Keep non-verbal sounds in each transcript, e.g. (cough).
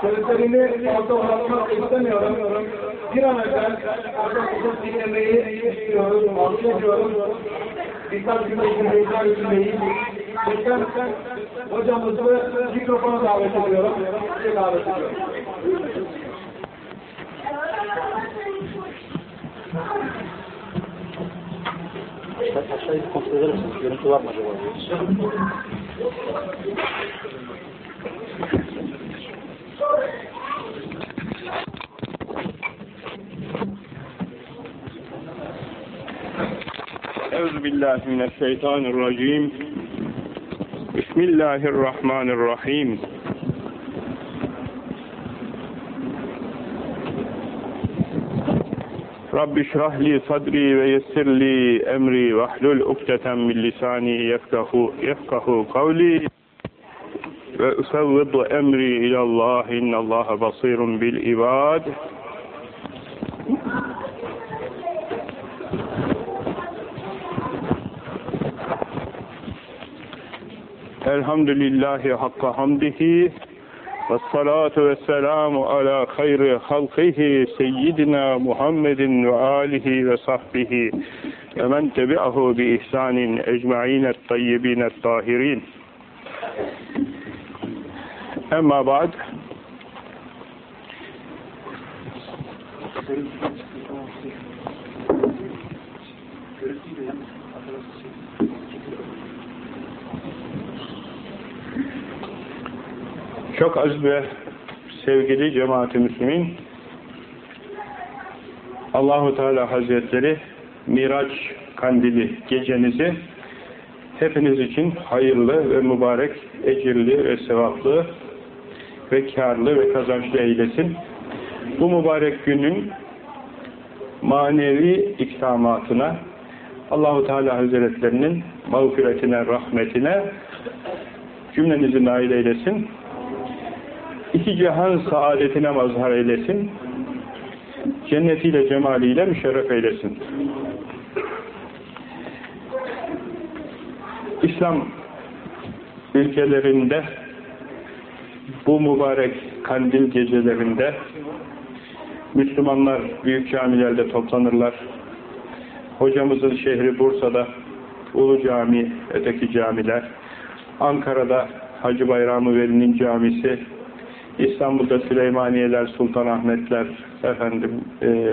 Sözlerini bırakmak istemiyorum. Bir an evvel orada tutup dinlemeyi istiyorum, arzu ediyorum. Birkaç cümle dinleyiciler cümleyi. Lütfen hocamızı mikrofona davet ediyorum. Size davet ediyorum. Aşağıyı kontrol eder misiniz? Görüntü var mı acaba? Euzu billahi mineşşeytanirracim. Bismillahirrahmanirrahim. Rabbi şrah li sadri ve yessir li emri ve hlul ukdeten min lisani yefkahu yefkahu kavli ve usavvidu emri ilallah innallaha basirun bil ibad. Elhamdülillahi hakka hamdihi ve salatu ve selamu ala hayri halkihi seyyidina Muhammedin ve alihi ve sahbihi ve men tebi'ahu bi ihsanin ecmainet tayyibinet tahirin. Emma ba'd. Çok az ve sevgili cemaat-i müslümin Allahu Teala Hazretleri Miraç kandili gecenizi hepiniz için hayırlı ve mübarek, ecirli ve sevaplı ve karlı ve kazançlı eylesin. Bu mübarek günün manevi iktidamatına Allahu Teala Hazretlerinin mağfiretine, rahmetine cümlenizi nail eylesin iki cihan saadetine mazhar eylesin, cennetiyle, cemaliyle müşerref eylesin. İslam ülkelerinde bu mübarek kandil gecelerinde Müslümanlar büyük camilerde toplanırlar. Hocamızın şehri Bursa'da Ulu Cami, öteki camiler, Ankara'da Hacı Bayramı Veli'nin camisi, İstanbul'da Süleymaniyeler, Sultanahmetler, efendim e,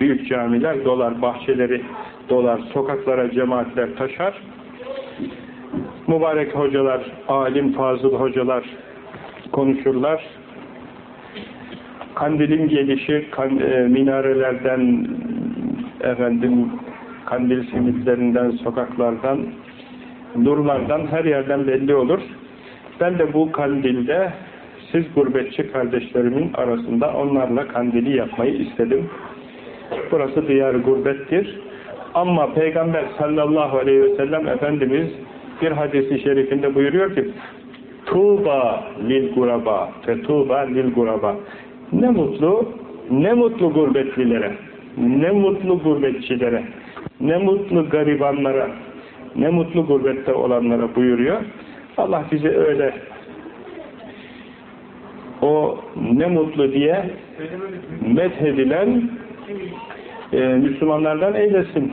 büyük camiler dolar, bahçeleri dolar, sokaklara cemaatler taşar. Mübarek hocalar, alim, fazıl hocalar konuşurlar. Kandilin gelişi kan, e, minarelerden efendim kandil simitlerinden, sokaklardan, nurlardan her yerden belli olur. Ben de bu kandilde siz gurbetçi kardeşlerimin arasında onlarla kandili yapmayı istedim. Burası diyar gurbettir. Ama Peygamber sallallahu aleyhi ve sellem Efendimiz bir hadisi şerifinde buyuruyor ki Tuğba lil guraba fetuğba lil guraba ne mutlu ne mutlu gurbetlilere ne mutlu gurbetçilere ne mutlu garibanlara ne mutlu gurbette olanlara buyuruyor. Allah bize öyle o ne mutlu diye methedilen e, Müslümanlardan eylesin.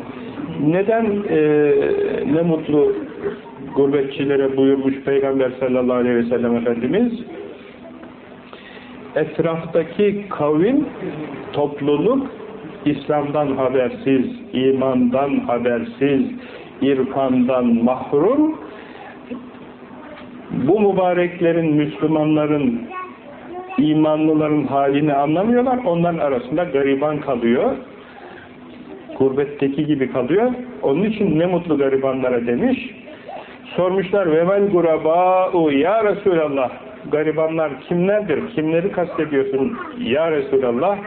Neden e, ne mutlu gurbetçilere buyurmuş Peygamber sallallahu aleyhi ve sellem Efendimiz? Etraftaki kavim, topluluk İslam'dan habersiz, imandan habersiz, irfandan mahrum bu mübareklerin, Müslümanların imanlıların halini anlamıyorlar. Onların arasında gariban kalıyor. Gurbetteki gibi kalıyor. Onun için ne mutlu garibanlara demiş. Sormuşlar vevel guraba'u ya Resulallah garibanlar kimlerdir? Kimleri kastediyorsun ya Resulallah?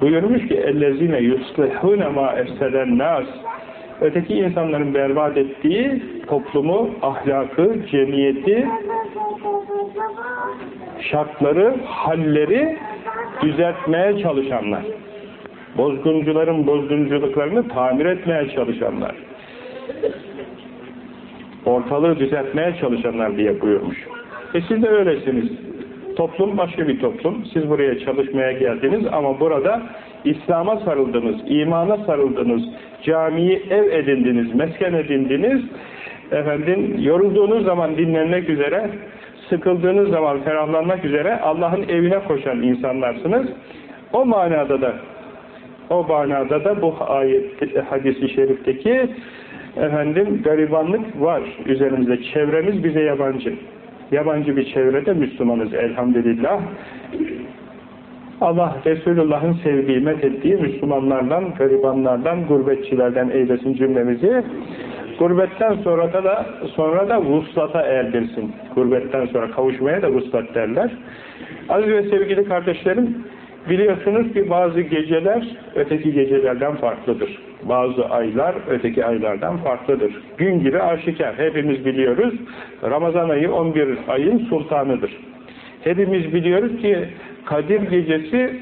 Buyurmuş ki ellezine yuslihune ma efseden nas öteki insanların berbat ettiği toplumu, ahlakı, cemiyeti şartları, halleri düzeltmeye çalışanlar. Bozguncuların bozgunculuklarını tamir etmeye çalışanlar. Ortalığı düzeltmeye çalışanlar diye buyurmuş. E siz de öylesiniz. Toplum başka bir toplum. Siz buraya çalışmaya geldiniz ama burada İslam'a sarıldınız, imana sarıldınız, camiyi ev edindiniz, mesken edindiniz. Efendim, yorulduğunuz zaman dinlenmek üzere, sıkıldığınız zaman ferahlanmak üzere Allah'ın evine koşan insanlarsınız. O manada da o manada da bu ayet hadisi şerifteki efendim garibanlık var üzerimizde. Çevremiz bize yabancı. Yabancı bir çevrede Müslümanız elhamdülillah. Allah Resulullah'ın sevdiği, methettiği Müslümanlardan, garibanlardan, gurbetçilerden eylesin cümlemizi. Gurbetten sonra da, da sonra da vuslata erdirsin. Gurbetten sonra kavuşmaya da vuslat derler. Aziz ve sevgili kardeşlerim, biliyorsunuz ki bazı geceler öteki gecelerden farklıdır. Bazı aylar öteki aylardan farklıdır. Gün gibi aşikar. Hepimiz biliyoruz. Ramazan ayı 11 ayın sultanıdır. Hepimiz biliyoruz ki Kadir gecesi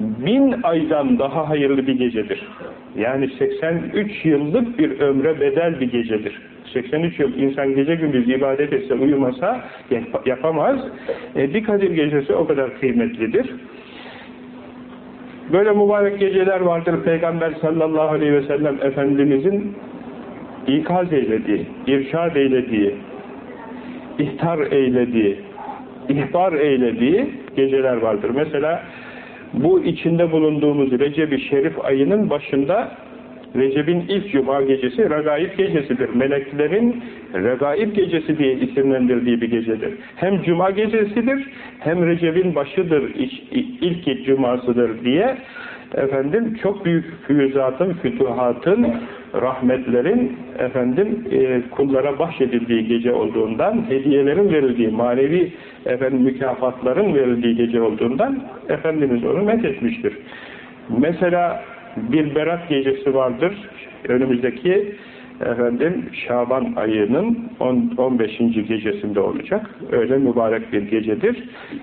bin aydan daha hayırlı bir gecedir. Yani 83 yıllık bir ömre bedel bir gecedir. 83 yıl insan gece gündüz ibadet etse, uyumasa yapamaz. E, bir Kadir gecesi o kadar kıymetlidir. Böyle mübarek geceler vardır Peygamber sallallahu aleyhi ve sellem Efendimizin ikaz eylediği, irşad eylediği, ihtar eylediği, ihbar eylediği geceler vardır. Mesela bu içinde bulunduğumuz Recep-i Şerif ayının başında Recep'in ilk cuma gecesi Regaib gecesidir. Meleklerin Regaib gecesi diye isimlendirdiği bir gecedir. Hem cuma gecesidir hem Recep'in başıdır, ilk cumasıdır diye efendim çok büyük füyüzatın, fütuhatın, rahmetlerin efendim e, kullara bahşedildiği gece olduğundan, hediyelerin verildiği, manevi efendim mükafatların verildiği gece olduğundan Efendimiz onu methetmiştir. Mesela bir berat gecesi vardır. Önümüzdeki efendim Şaban ayının 15. gecesinde olacak. Öyle mübarek bir gecedir.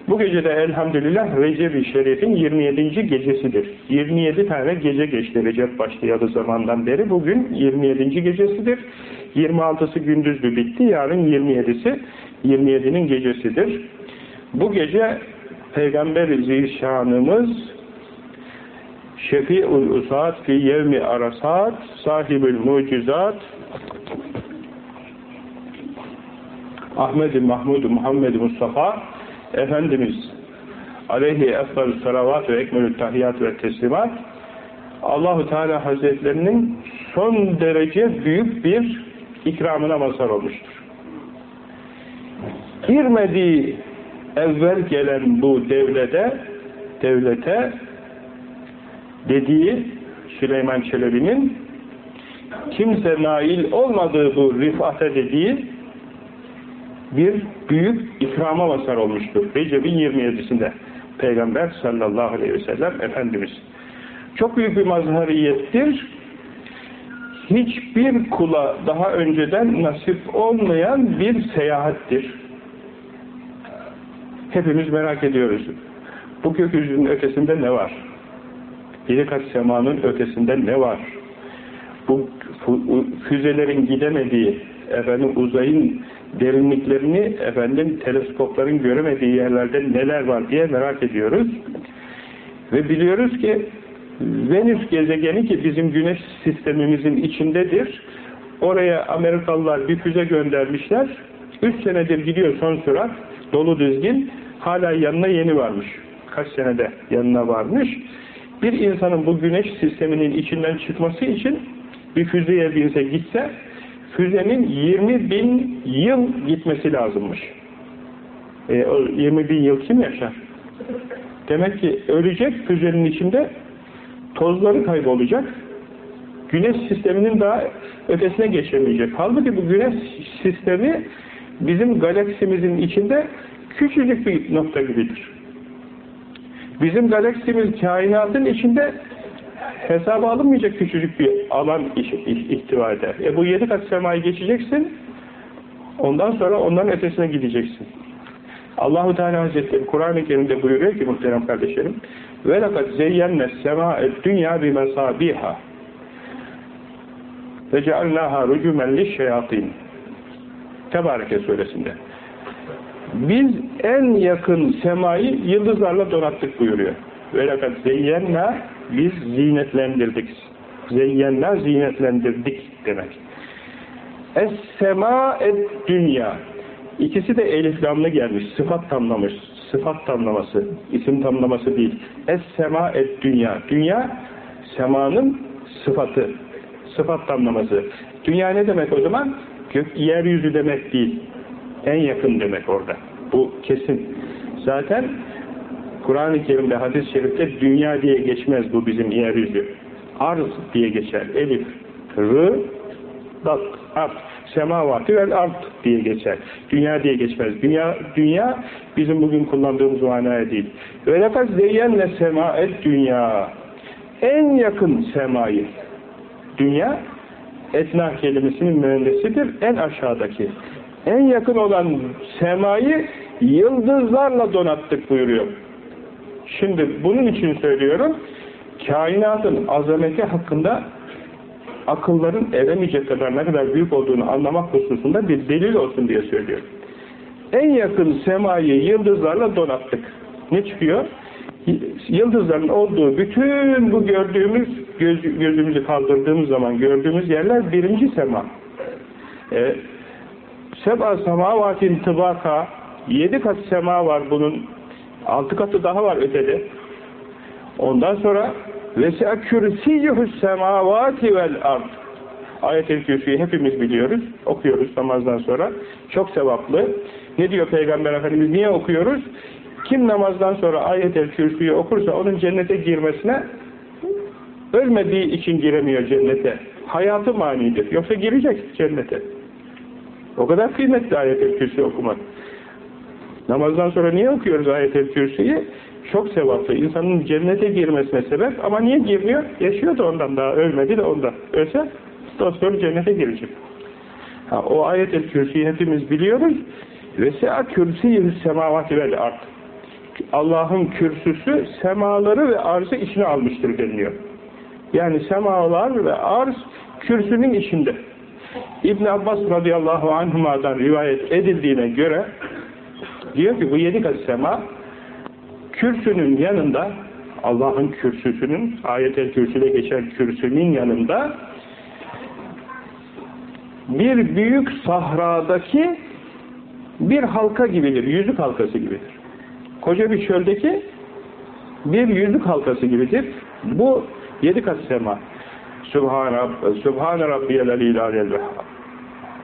Bu gecede elhamdülillah Recep-i Şerif'in 27. gecesidir. 27 tane gece geçti Recep başlayalı zamandan beri. Bugün 27. gecesidir. 26'sı gündüzlü bitti. Yarın 27'si 27'nin gecesidir. Bu gece Peygamber-i Zişanımız Şefi'ul usat fi yevmi arasat sahibül mucizat Ahmet-i Mahmud Muhammed Mustafa Efendimiz aleyhi efdalü salavat ve ekmelü tahiyyat ve teslimat Allahu Teala Hazretlerinin son derece büyük bir ikramına mazhar olmuştur. Girmediği evvel gelen bu devlete devlete dediği Süleyman Çelebi'nin kimse nail olmadığı bu rifate dediği bir büyük ikrama mazhar olmuştur. Recep'in 27'sinde Peygamber sallallahu aleyhi ve sellem Efendimiz. Çok büyük bir mazhariyettir. Hiçbir kula daha önceden nasip olmayan bir seyahattir. Hepimiz merak ediyoruz. Bu gökyüzünün ötesinde ne var? Yedi kat semanın ötesinde ne var? Bu füzelerin gidemediği, efendim uzayın derinliklerini efendim teleskopların göremediği yerlerde neler var diye merak ediyoruz. Ve biliyoruz ki Venüs gezegeni ki bizim güneş sistemimizin içindedir. Oraya Amerikalılar bir füze göndermişler. Üç senedir gidiyor son sürat. Dolu düzgün. Hala yanına yeni varmış. Kaç senede yanına varmış bir insanın bu güneş sisteminin içinden çıkması için bir füzeye binse gitse füzenin 20 bin yıl gitmesi lazımmış. E, o 20 bin yıl kim yaşar? Demek ki ölecek füzenin içinde tozları kaybolacak. Güneş sisteminin daha ötesine geçemeyecek. Halbuki bu güneş sistemi bizim galaksimizin içinde küçücük bir nokta gibidir. Bizim galaksimiz kainatın içinde hesaba alınmayacak küçücük bir alan ihtiva eder. E bu yedi kat semayı geçeceksin, ondan sonra onların ötesine gideceksin. Allahu Teala Hazretleri Kur'an-ı Kerim'de buyuruyor ki muhterem kardeşlerim ve lekad zeyyenne sema'ed dünya bi mesabiha ve cealnaha rucumen lişşeyatin Tebareke suresinde Biz en yakın semayı yıldızlarla donattık buyuruyor. Ve lakat zeyyenna biz zinetlendirdik. Zeyyenna zinetlendirdik demek. Es-sema et dünya. İkisi de eliflamlı gelmiş. Sıfat tamlamış. Sıfat tamlaması. isim tamlaması değil. Es-sema et dünya. Dünya semanın sıfatı. Sıfat tamlaması. Dünya ne demek o zaman? Gök, yeryüzü demek değil. En yakın demek orada. Bu kesin. Zaten Kur'an-ı Kerim'de, hadis-i şerifte dünya diye geçmez bu bizim yeryüzü. Arz diye geçer. Elif, rı, dat, art. Semavati vel art diye geçer. Dünya diye geçmez. Dünya, dünya bizim bugün kullandığımız manaya değil. Ve lekaz zeyyenne semaet dünya. En yakın semayı. Dünya etna kelimesinin mühendisidir. En aşağıdaki. En yakın olan semayı yıldızlarla donattık buyuruyor. Şimdi bunun için söylüyorum. Kainatın azameti hakkında akılların eremeyecek kadar ne kadar büyük olduğunu anlamak hususunda bir delil olsun diye söylüyorum. En yakın semayı yıldızlarla donattık. Ne çıkıyor? Yıldızların olduğu bütün bu gördüğümüz, göz, gözümüzü kaldırdığımız zaman gördüğümüz yerler birinci sema. E, Seba semavatin tıbaka yedi kat sema var bunun altı katı daha var ötede. Ondan sonra Vesi'a kürsiyuhus semavati vel ard. Ayet-el Kürsü'yü hepimiz biliyoruz. Okuyoruz namazdan sonra. Çok sevaplı. Ne diyor Peygamber Efendimiz? Niye okuyoruz? Kim namazdan sonra ayet-el Kürsü'yü okursa onun cennete girmesine ölmediği için giremiyor cennete. Hayatı manidir. Yoksa girecek cennete. O kadar kıymetli ayet-el Kürsü okumak. Namazdan sonra niye okuyoruz ayet-el Kürsü'yü? Çok sevaplı. İnsanın cennete girmesine sebep ama niye girmiyor? Yaşıyor da ondan daha ölmedi de ondan. Ölse sonra cennete girecek. Ha, o ayet-el kürsüyü hepimiz biliyoruz. Ve se'a kürsiyü semavati vel ard. Allah'ın kürsüsü semaları ve arzı içine almıştır deniliyor. Yani semalar ve arz kürsünün içinde. İbn Abbas radıyallahu anhuma'dan rivayet edildiğine göre diyor ki bu yedi kat sema kürsünün yanında Allah'ın kürsüsünün ayet-el kürsüde geçen kürsünün yanında bir büyük sahradaki bir halka gibidir. Yüzük halkası gibidir. Koca bir çöldeki bir yüzük halkası gibidir. Bu yedi kat sema. Subhan, Subhan Rabbiyel Aleyhi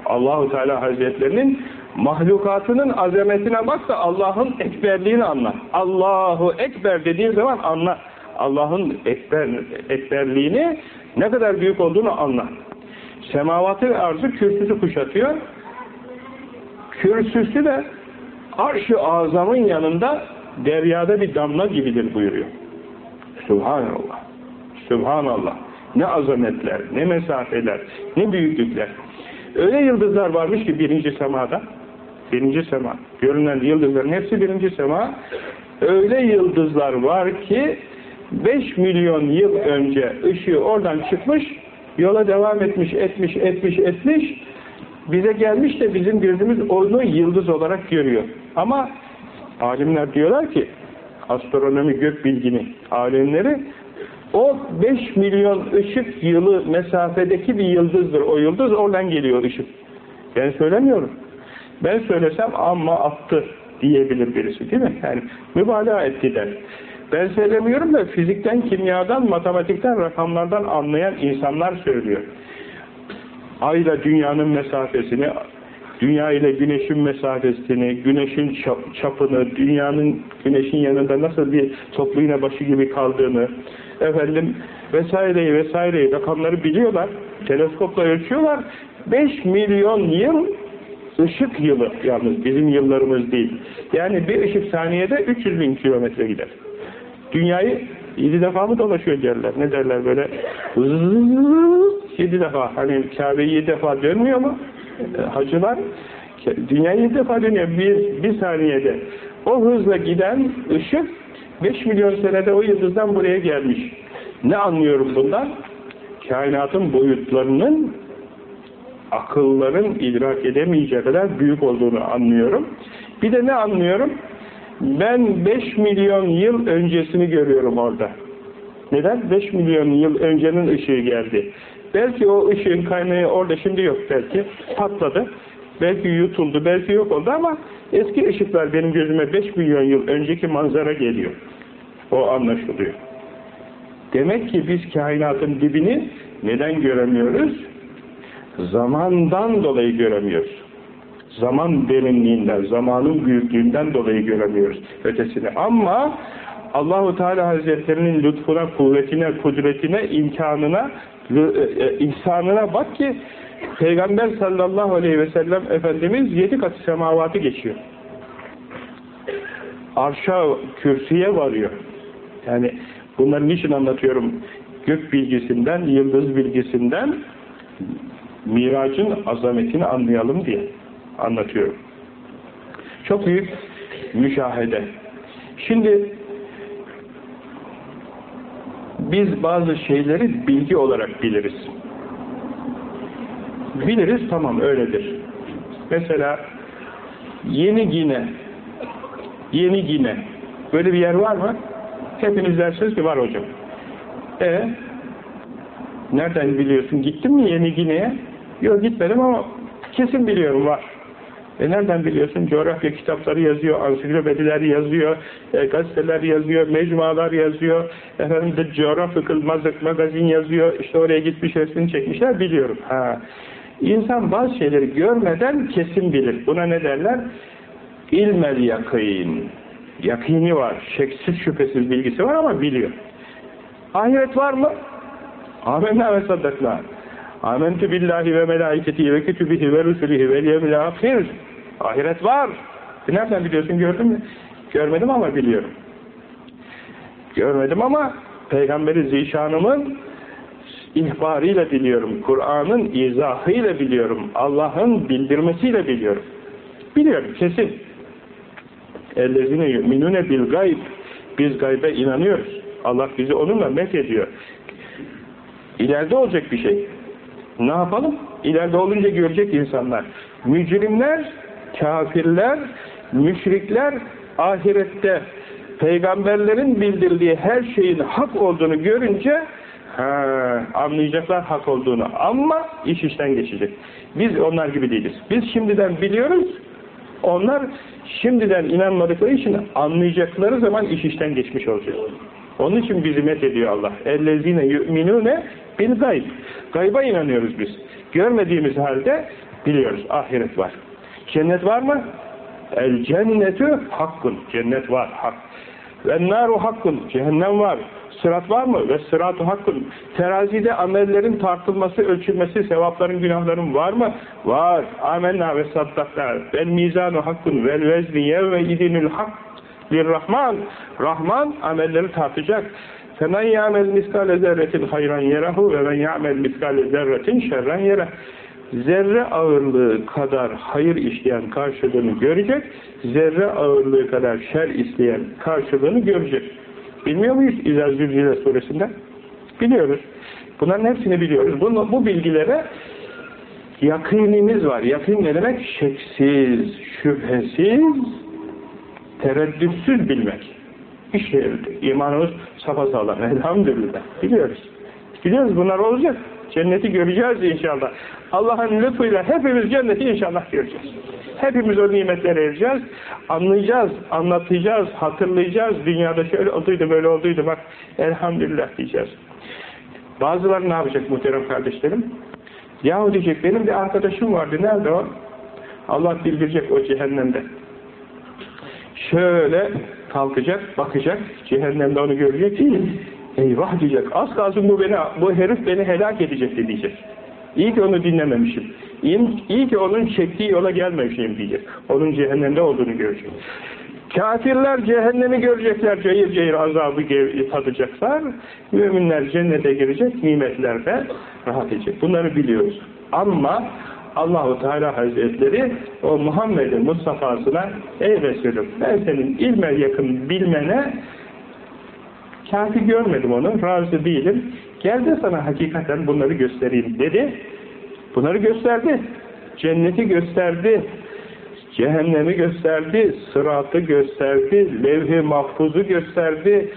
Allahu Teala Hazretlerinin mahlukatının azametine bak da Allah'ın ekberliğini anla. Allahu Ekber dediğin zaman anla. Allah'ın ekber, ekberliğini ne kadar büyük olduğunu anla. Semavatı ve arzı kürsüsü kuşatıyor. Kürsüsü de arş-ı azamın yanında deryada bir damla gibidir buyuruyor. Subhanallah. Subhanallah. Ne azametler, ne mesafeler, ne büyüklükler. Öyle yıldızlar varmış ki birinci semada, birinci sema, görünen yıldızların hepsi birinci sema, öyle yıldızlar var ki 5 milyon yıl önce ışığı oradan çıkmış, yola devam etmiş, etmiş, etmiş, etmiş, bize gelmiş de bizim gözümüz onu yıldız olarak görüyor. Ama alimler diyorlar ki, astronomi gök bilgini alimleri, o 5 milyon ışık yılı mesafedeki bir yıldızdır. O yıldız oradan geliyor ışık. Ben söylemiyorum. Ben söylesem amma attı diyebilir birisi değil mi? Yani mübalağa etti der. Ben söylemiyorum da fizikten, kimyadan, matematikten, rakamlardan anlayan insanlar söylüyor. Ayla dünyanın mesafesini, dünya ile güneşin mesafesini, güneşin çapını, dünyanın güneşin yanında nasıl bir toplu başı gibi kaldığını, efendim vesaireyi vesaireyi rakamları biliyorlar. Teleskopla ölçüyorlar. 5 milyon yıl ışık yılı yalnız bizim yıllarımız değil. Yani bir ışık saniyede 300 bin kilometre gider. Dünyayı yedi defa mı dolaşıyor derler. Ne derler böyle? Yedi defa. Hani Kabe'yi yedi defa dönmüyor mu? E, hacılar dünyayı yedi defa dönüyor. Bir, bir saniyede. O hızla giden ışık 5 milyon senede o yıldızdan buraya gelmiş. Ne anlıyorum bundan? Kainatın boyutlarının akılların idrak edemeyeceği kadar büyük olduğunu anlıyorum. Bir de ne anlıyorum? Ben 5 milyon yıl öncesini görüyorum orada. Neden? 5 milyon yıl öncenin ışığı geldi. Belki o ışığın kaynağı orada şimdi yok belki. Patladı. Belki yutuldu, belki yok oldu ama eski ışıklar benim gözüme 5 milyon yıl önceki manzara geliyor. O anlaşılıyor. Demek ki biz kainatın dibini neden göremiyoruz? Zamandan dolayı göremiyoruz. Zaman derinliğinden, zamanın büyüklüğünden dolayı göremiyoruz ötesini. Ama Allahu Teala Hazretlerinin lütfuna, kuvvetine, kudretine, imkanına, e, ihsanına bak ki Peygamber sallallahu aleyhi ve sellem Efendimiz yedi katı semavatı geçiyor. Arşa, kürsüye varıyor. Yani bunları niçin anlatıyorum? Gök bilgisinden, yıldız bilgisinden miracın azametini anlayalım diye anlatıyorum. Çok büyük müşahede. Şimdi biz bazı şeyleri bilgi olarak biliriz. Biliriz tamam öyledir. Mesela Yeni Gine Yeni Gine böyle bir yer var mı? Hepiniz dersiniz ki var hocam. E nereden biliyorsun? Gittin mi Yeni Gine'ye? Yok gitmedim ama kesin biliyorum var. E nereden biliyorsun? Coğrafya kitapları yazıyor, ansiklopediler yazıyor, e, gazeteler yazıyor, mecmualar yazıyor, efendim de Geographical Magazine yazıyor, işte oraya gitmiş resmini çekmişler, biliyorum. Ha. İnsan bazı şeyleri görmeden kesin bilir. Buna ne derler? İlmel yakîn. Yakini var, şeksiz şüphesiz bilgisi var ama biliyor. Ahiret var mı? Amenna ve saddakna. Amentu billahi ve melaiketi ve kütübihi ve rusulihi ve yevmil ahir. Ahiret var. Nereden biliyorsun gördün mü? Görmedim ama biliyorum. Görmedim ama Peygamberi Zişanımın ihbarıyla biliyorum. Kur'an'ın izahıyla biliyorum. Allah'ın bildirmesiyle biliyorum. Biliyorum kesin. Yu'minune bil gayb. Biz gaybe inanıyoruz. Allah bizi onunla met ediyor. İleride olacak bir şey. Ne yapalım? İleride olunca görecek insanlar. Mücrimler, kafirler, müşrikler ahirette peygamberlerin bildirdiği her şeyin hak olduğunu görünce ha, anlayacaklar hak olduğunu. Ama iş işten geçecek. Biz onlar gibi değiliz. Biz şimdiden biliyoruz. Onlar şimdiden inanmadıkları için anlayacakları zaman iş işten geçmiş olacak. Onun için bizi met ediyor Allah. اَلَّذ۪ينَ يُؤْمِنُونَ bil gayb. Gayba inanıyoruz biz. Görmediğimiz halde biliyoruz. Ahiret var. Cennet var mı? El cennetu hakkın. Cennet var. Hak. Ve naru hakkın. Cehennem var. Sırat var mı? Ve sırat-ı hakkın. Terazide amellerin tartılması, ölçülmesi, sevapların, günahların var mı? Var. Amenna ve saddakna. Ben mizanu hakkın vel vezni yevme idinül hak lirrahman. Rahman Rahman amelleri tartacak. Femen ya'mel miskale zerretin hayran yerahu ve men ya'mel miskale zerretin şerren yereh. Zerre ağırlığı kadar hayır işleyen karşılığını görecek, zerre ağırlığı kadar şer isteyen karşılığını görecek. Bilmiyor muyuz İzâ Zülzile suresinde? Biliyoruz. Bunların hepsini biliyoruz. Bu, bu bilgilere yakınimiz var. Yakın ne demek? Şeksiz, şüphesiz, tereddütsüz bilmek. İşte imanımız sapasağlam. (laughs) Elhamdülillah. Biliyoruz. Biliyoruz bunlar olacak. Cenneti göreceğiz inşallah. Allah'ın lütfuyla hepimiz cenneti inşallah göreceğiz. Hepimiz o nimetlere ereceğiz. Anlayacağız, anlatacağız, hatırlayacağız. Dünyada şöyle olduydu, böyle olduydu. Bak elhamdülillah diyeceğiz. Bazıları ne yapacak muhterem kardeşlerim? Yahu diyecek benim bir arkadaşım vardı. Nerede o? Allah bildirecek o cehennemde. Şöyle kalkacak, bakacak, cehennemde onu görecek. Eyvah diyecek, az kalsın bu beni, bu herif beni helak edecekti diyecek. İyi ki onu dinlememişim. İyi, iyi ki onun çektiği yola gelmemişim diyecek. Onun cehennemde olduğunu görecek. Kafirler cehennemi görecekler, cayır cayır azabı tadacaklar. Müminler cennete girecek, nimetlerde rahat edecek. Bunları biliyoruz. Ama Allahu Teala Hazretleri o Muhammed'in Mustafa'sına ey Resulüm ben senin ilmel yakın bilmene kafi görmedim onu, razı değilim. Gel de sana hakikaten bunları göstereyim dedi. Bunları gösterdi. Cenneti gösterdi. Cehennemi gösterdi, sıratı gösterdi, levh-i mahfuzu gösterdi,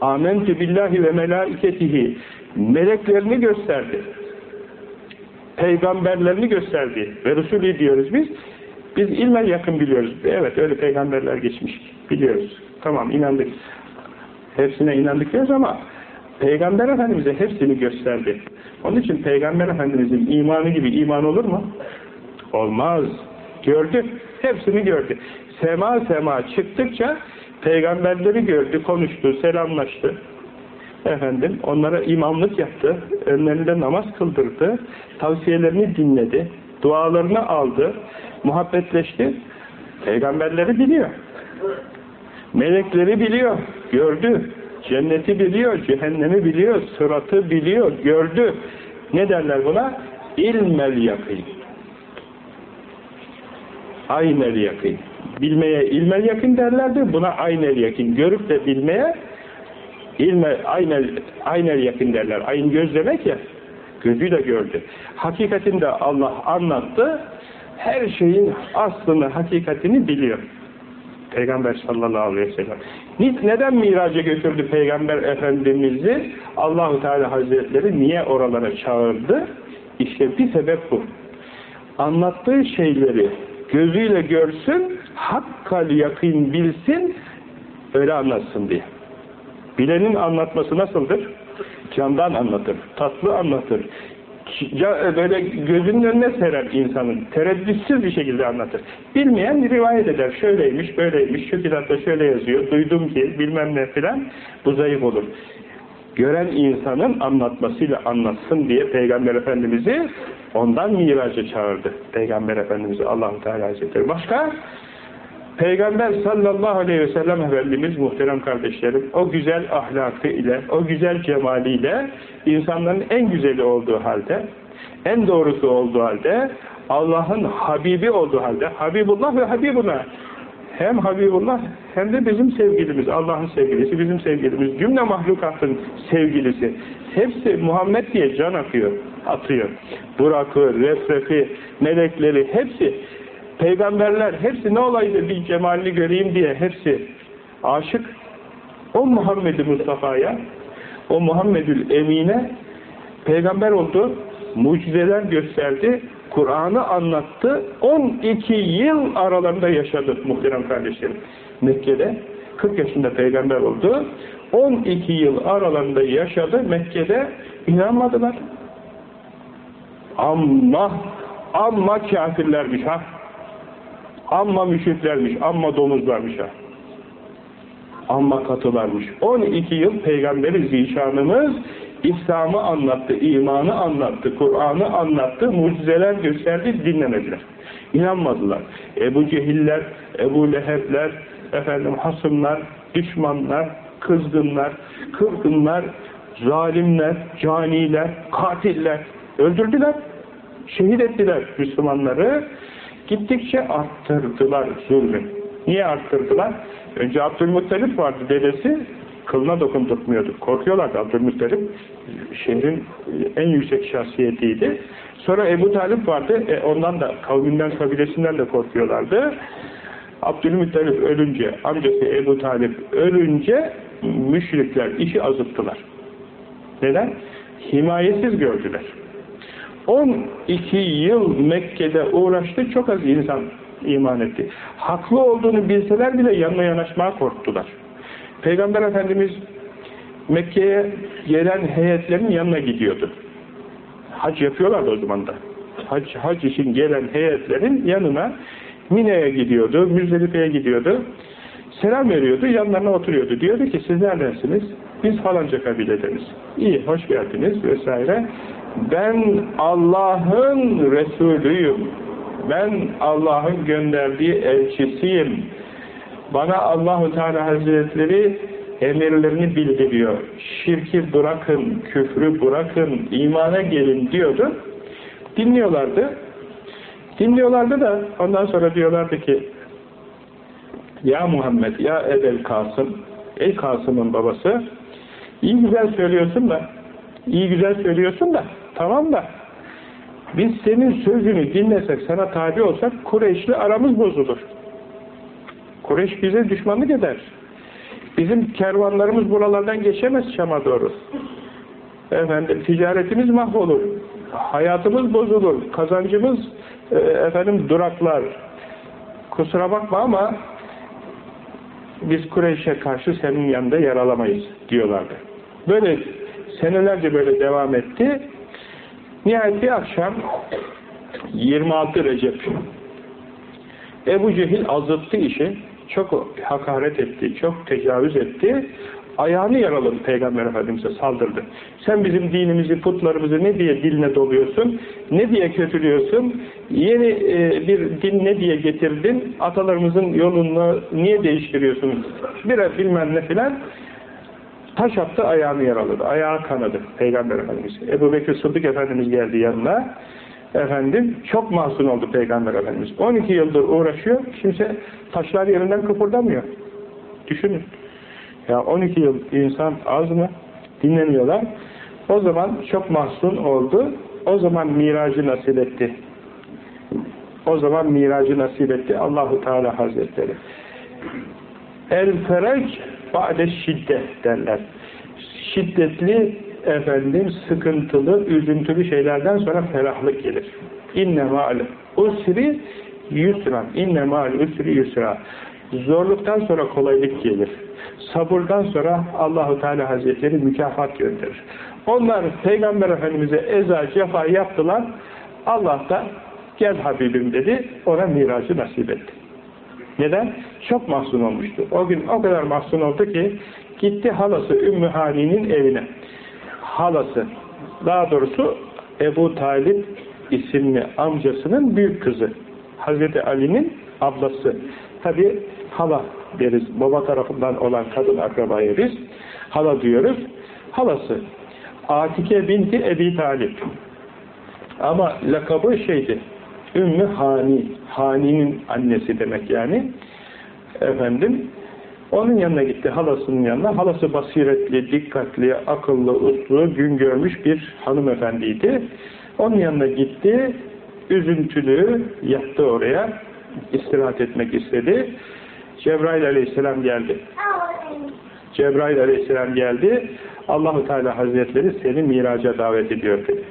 amentü billahi ve melaiketihi, meleklerini gösterdi, peygamberlerini gösterdi ve Resulü diyoruz biz. Biz ilmen yakın biliyoruz. Evet öyle peygamberler geçmiş. Biliyoruz. Tamam inandık. Hepsine inandık diyoruz ama Peygamber Efendimiz'e hepsini gösterdi. Onun için Peygamber Efendimiz'in imanı gibi iman olur mu? Olmaz. Gördü. Hepsini gördü. Sema sema çıktıkça peygamberleri gördü, konuştu, selamlaştı. Efendim onlara imamlık yaptı. Önlerinde namaz kıldırdı. Tavsiyelerini dinledi. Dualarını aldı. Muhabbetleşti. Peygamberleri biliyor. Melekleri biliyor. Gördü. Cenneti biliyor. Cehennemi biliyor. Sıratı biliyor. Gördü. Ne derler buna? İlmel yakın. Aynel yakın. Bilmeye ilmel yakın derlerdi. Buna aynel yakın. Görüp de bilmeye ilme, aynel, aynel yakın derler. Aynı göz demek ya. Gözüyle gördü. Hakikatinde Allah anlattı. Her şeyin aslını, hakikatini biliyor. Peygamber sallallahu aleyhi ve sellem. Neden miraca götürdü Peygamber Efendimiz'i? Allahu Teala Hazretleri niye oralara çağırdı? İşte bir sebep bu. Anlattığı şeyleri gözüyle görsün, hakkal yakın bilsin, öyle anlatsın diye. Bilenin anlatması nasıldır? Candan anlatır, tatlı anlatır. Böyle gözünün önüne serer insanın. Tereddütsüz bir şekilde anlatır. Bilmeyen rivayet eder. Şöyleymiş, böyleymiş, şu kitapta şöyle yazıyor, duydum ki bilmem ne filan. Bu zayıf olur. Gören insanın anlatmasıyla anlatsın diye Peygamber Efendimiz'i ondan miraca çağırdı. Peygamber Efendimiz'i allah Teala Hazretleri. Başka? Peygamber sallallahu aleyhi ve sellem Efendimiz muhterem kardeşlerim o güzel ahlakı ile, o güzel cemaliyle insanların en güzeli olduğu halde, en doğrusu olduğu halde, Allah'ın Habibi olduğu halde, Habibullah ve Habibullah hem Habibullah hem de bizim sevgilimiz, Allah'ın sevgilisi, bizim sevgilimiz, cümle mahlukatın sevgilisi. Hepsi Muhammed diye can akıyor, atıyor. Burak'ı, Refrefi, melekleri hepsi Peygamberler hepsi ne olaydı bir cemalini göreyim diye hepsi aşık. O Muhammed-i Mustafa'ya, o Muhammedül Emine peygamber oldu, mucizeler gösterdi, Kur'an'ı anlattı, 12 yıl aralarında yaşadı muhterem kardeşlerim. Mekke'de 40 yaşında peygamber oldu, 12 yıl aralarında yaşadı, Mekke'de inanmadılar. Amma, amma kafirlermiş ha. Amma müşriklermiş, amma domuzlarmış ha. Amma katılarmış. 12 yıl Peygamberi Zişanımız İslam'ı anlattı, imanı anlattı, Kur'an'ı anlattı, mucizeler gösterdi, dinlemediler. İnanmadılar. Ebu Cehiller, Ebu Lehebler, efendim hasımlar, düşmanlar, kızgınlar, kırgınlar, zalimler, caniler, katiller öldürdüler. Şehit ettiler Müslümanları. Gittikçe arttırdılar zulmü. Niye arttırdılar? Önce Abdülmuttalip vardı dedesi, kılına dokundurtmuyordu. Korkuyorlardı Abdülmuttalip. Şehrin en yüksek şahsiyetiydi. Sonra Ebu Talip vardı. E, ondan da kavminden, kabilesinden de korkuyorlardı. Abdülmuttalip ölünce, amcası Ebu Talip ölünce müşrikler işi azıttılar. Neden? Himayesiz gördüler. 12 yıl Mekke'de uğraştı, çok az insan iman etti. Haklı olduğunu bilseler bile yanına yanaşmaya korktular. Peygamber Efendimiz Mekke'ye gelen heyetlerin yanına gidiyordu. Hac yapıyorlardı o zaman da. Hac, hac için gelen heyetlerin yanına Mine'ye gidiyordu, Müzdelife'ye gidiyordu. Selam veriyordu, yanlarına oturuyordu. Diyordu ki siz neredensiniz? Biz falanca kabiledeniz. İyi, hoş geldiniz vesaire. Ben Allah'ın Resulüyüm. Ben Allah'ın gönderdiği elçisiyim. Bana Allahu Teala Hazretleri emirlerini bildiriyor. Şirki bırakın, küfrü bırakın, imana gelin diyordu. Dinliyorlardı. Dinliyorlardı da ondan sonra diyorlardı ki Ya Muhammed, ya Ebel Kasım, ey Kasım'ın babası iyi güzel söylüyorsun da iyi güzel söylüyorsun da tamam da Biz senin sözünü dinlesek, sana tabi olsak Kureyş'le aramız bozulur. Kureyş bize düşmanlık eder. Bizim kervanlarımız buralardan geçemez Şam'a doğru. Efendim ticaretimiz mahvolur. Hayatımız bozulur. Kazancımız e, efendim duraklar. Kusura bakma ama biz Kureyş'e karşı senin yanında yer alamayız diyorlardı. Böyle senelerce böyle devam etti. Nihayet bir akşam 26 Recep Ebu Cehil azıttı işi. Çok hakaret etti, çok tecavüz etti. Ayağını yaraladı Peygamber Efendimiz'e saldırdı. Sen bizim dinimizi, putlarımızı ne diye diline doluyorsun, ne diye kötülüyorsun, yeni e, bir din ne diye getirdin, atalarımızın yolunu niye değiştiriyorsun, bir bilmem ne filan. Taş attı, ayağını yaraladı. Ayağı kanadı Peygamber Efendimiz. Ebu Bekir Sıddık Efendimiz geldi yanına. Efendim çok mahzun oldu Peygamber Efendimiz. 12 yıldır uğraşıyor. Kimse taşlar yerinden kıpırdamıyor. Düşünün. Ya 12 yıl insan az mı? Dinlemiyorlar. O zaman çok mahzun oldu. O zaman miracı nasip etti. O zaman miracı nasip etti Allahu Teala Hazretleri. El ferec ba'de şiddet derler. Şiddetli efendim sıkıntılı, üzüntülü şeylerden sonra ferahlık gelir. İnne ma'al usri yusra. İnne ma'al usri yusra. Zorluktan sonra kolaylık gelir. Sabırdan sonra Allahu Teala Hazretleri mükafat gönderir. Onlar Peygamber Efendimiz'e eza cefa yaptılar. Allah da gel Habibim dedi. Ona miracı nasip etti. Neden? Çok mahzun olmuştu. O gün o kadar mahzun oldu ki gitti halası Ümmü Hani'nin evine. Halası, daha doğrusu Ebu Talip isimli amcasının büyük kızı. Hazreti Ali'nin ablası. Tabi hala deriz. Baba tarafından olan kadın akrabayı biz. Hala diyoruz. Halası. Atike binti Ebi Talip. Ama lakabı şeydi. Ümmü Hani. Hani'nin annesi demek yani. Efendim onun yanına gitti, halasının yanına. Halası basiretli, dikkatli, akıllı, uslu, gün görmüş bir hanımefendiydi. Onun yanına gitti, üzüntülü yattı oraya, istirahat etmek istedi. Cebrail aleyhisselam geldi. Cebrail aleyhisselam geldi, Allahu Teala Hazretleri seni miraca davet ediyor dedi.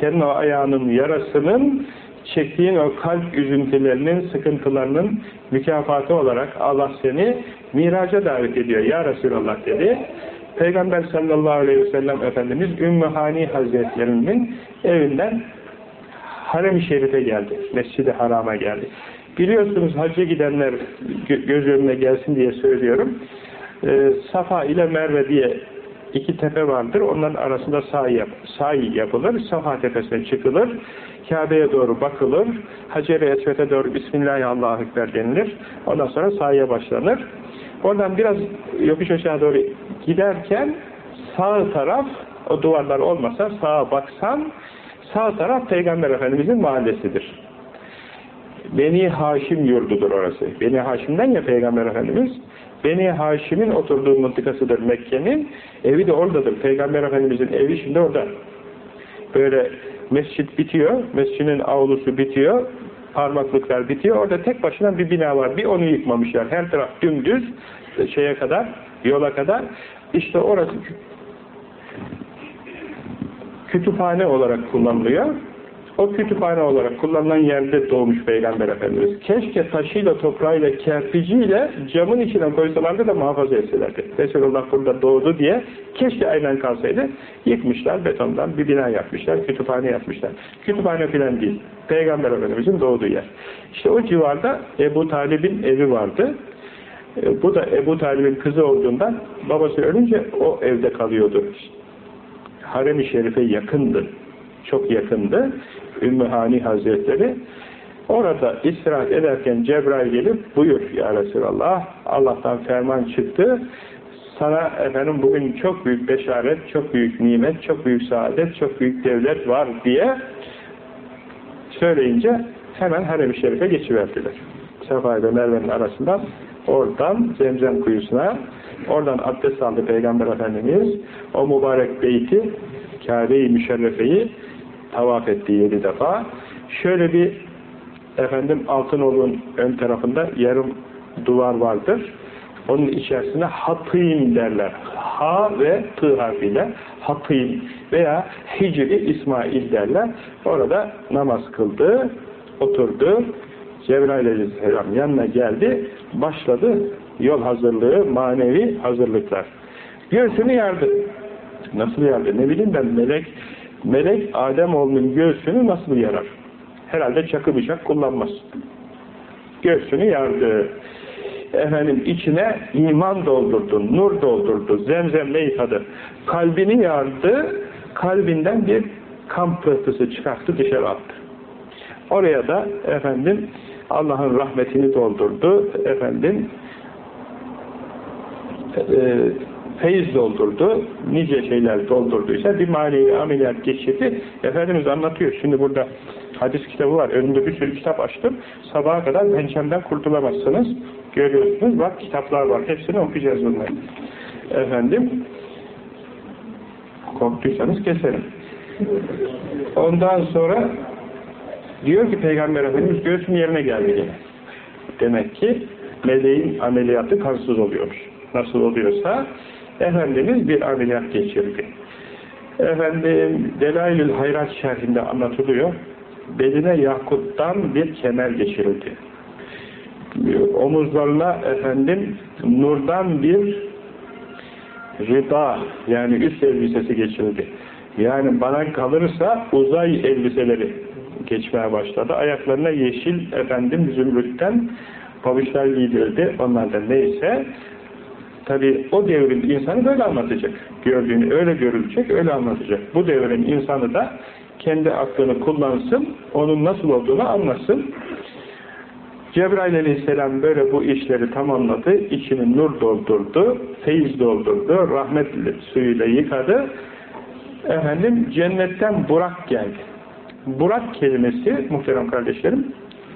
Senin o ayağının yarasının çektiğin o kalp üzüntülerinin, sıkıntılarının mükafatı olarak Allah seni miraca davet ediyor. Ya Resulallah dedi. Peygamber sallallahu aleyhi ve sellem Efendimiz Ümmü Hani Hazretlerinin evinden Harem-i Şerif'e geldi. Mescid-i Haram'a geldi. Biliyorsunuz hacca gidenler göz önüne gelsin diye söylüyorum. Ee, Safa ile Merve diye iki tepe vardır. Onların arasında sahi, yap, sahi yapılır. Safa tepesine çıkılır. Kabe'ye doğru bakılır. Hacer-i Esvet'e doğru Bismillahirrahmanirrahim denilir. Ondan sonra sahiye başlanır. Oradan biraz yokuş aşağı doğru giderken sağ taraf o duvarlar olmasa sağa baksan sağ taraf Peygamber Efendimizin mahallesidir. Beni Haşim yurdudur orası. Beni Haşim'den ya Peygamber Efendimiz Beni Haşim'in oturduğu mıntıkasıdır Mekke'nin. Evi de oradadır. Peygamber Efendimiz'in evi şimdi orada. Böyle mescit bitiyor. Mescidin avlusu bitiyor. Parmaklıklar bitiyor. Orada tek başına bir bina var. Bir onu yıkmamışlar. Her taraf dümdüz şeye kadar, yola kadar. İşte orası kütüphane olarak kullanılıyor. O kütüphane olarak kullanılan yerde doğmuş Peygamber Efendimiz. Keşke taşıyla, toprağıyla, kerpiciyle camın içine koysalardı da muhafaza etselerdi. Resulullah burada doğdu diye keşke aynen kalsaydı. Yıkmışlar betondan bir bina yapmışlar, kütüphane yapmışlar. Kütüphane filan değil. Peygamber Efendimiz'in doğduğu yer. İşte o civarda Ebu Talib'in evi vardı. E, bu da Ebu Talib'in kızı olduğundan babası ölünce o evde kalıyordu. Harem-i Şerif'e yakındı. Çok yakındı. Ümmü Hani Hazretleri. Orada istirahat ederken Cebrail gelip buyur ya Resulallah Allah'tan ferman çıktı. Sana efendim bugün çok büyük beşaret, çok büyük nimet, çok büyük saadet, çok büyük devlet var diye söyleyince hemen Harem-i Şerif'e geçiverdiler. Sefa ile Merve'nin arasından oradan Zemzem kuyusuna oradan abdest aldı Peygamber Efendimiz. O mübarek beyti Kabe-i Müşerrefe'yi tavaf etti yedi defa. Şöyle bir efendim Altınoluk'un ön tarafında yarım duvar vardır. Onun içerisine hatîm derler. Ha ve tı harfiyle hatîm veya Hicri İsmail derler. Orada namaz kıldı, oturdu. Cebrail aleyhisselam yanına geldi, başladı yol hazırlığı, manevi hazırlıklar. Göğsünü yardı. Nasıl yardı? Ne bileyim ben melek, melek Ademoğlunun göğsünü nasıl yarar? Herhalde çakı bıçak kullanmaz. Göğsünü yardı. Efendim içine iman doldurdu, nur doldurdu, zemzemle yıkadı. Kalbini yardı, kalbinden bir kan pıhtısı çıkarttı, dışarı attı. Oraya da efendim Allah'ın rahmetini doldurdu, efendim e, feyiz doldurdu, nice şeyler doldurduysa bir manevi ameliyat geçirdi. Efendimiz anlatıyor. Şimdi burada hadis kitabı var. Önümde bir sürü kitap açtım. Sabaha kadar pençemden kurtulamazsınız. Görüyorsunuz. Bak kitaplar var. Hepsini okuyacağız bunları. Efendim korktuysanız keserim. Ondan sonra diyor ki Peygamber Efendimiz göğsüm yerine geldi. Demek ki meleğin ameliyatı kansız oluyormuş. Nasıl oluyorsa Efendimiz bir ameliyat geçirdi. Efendim Delailül Hayrat şerhinde anlatılıyor. Beline yakuttan bir kemer geçirildi. Omuzlarına efendim nurdan bir rida yani üst elbisesi geçirildi. Yani bana kalırsa uzay elbiseleri geçmeye başladı. Ayaklarına yeşil efendim zümrütten pabuçlar giydirildi. Onlardan neyse Tabi o devrin insanı böyle anlatacak. Gördüğünü öyle görülecek, öyle anlatacak. Bu devrin insanı da kendi aklını kullansın, onun nasıl olduğunu anlasın. Cebrail aleyhisselam böyle bu işleri tamamladı, içini nur doldurdu, feyiz doldurdu, rahmet suyuyla yıkadı. Efendim cennetten Burak geldi. Burak kelimesi muhterem kardeşlerim,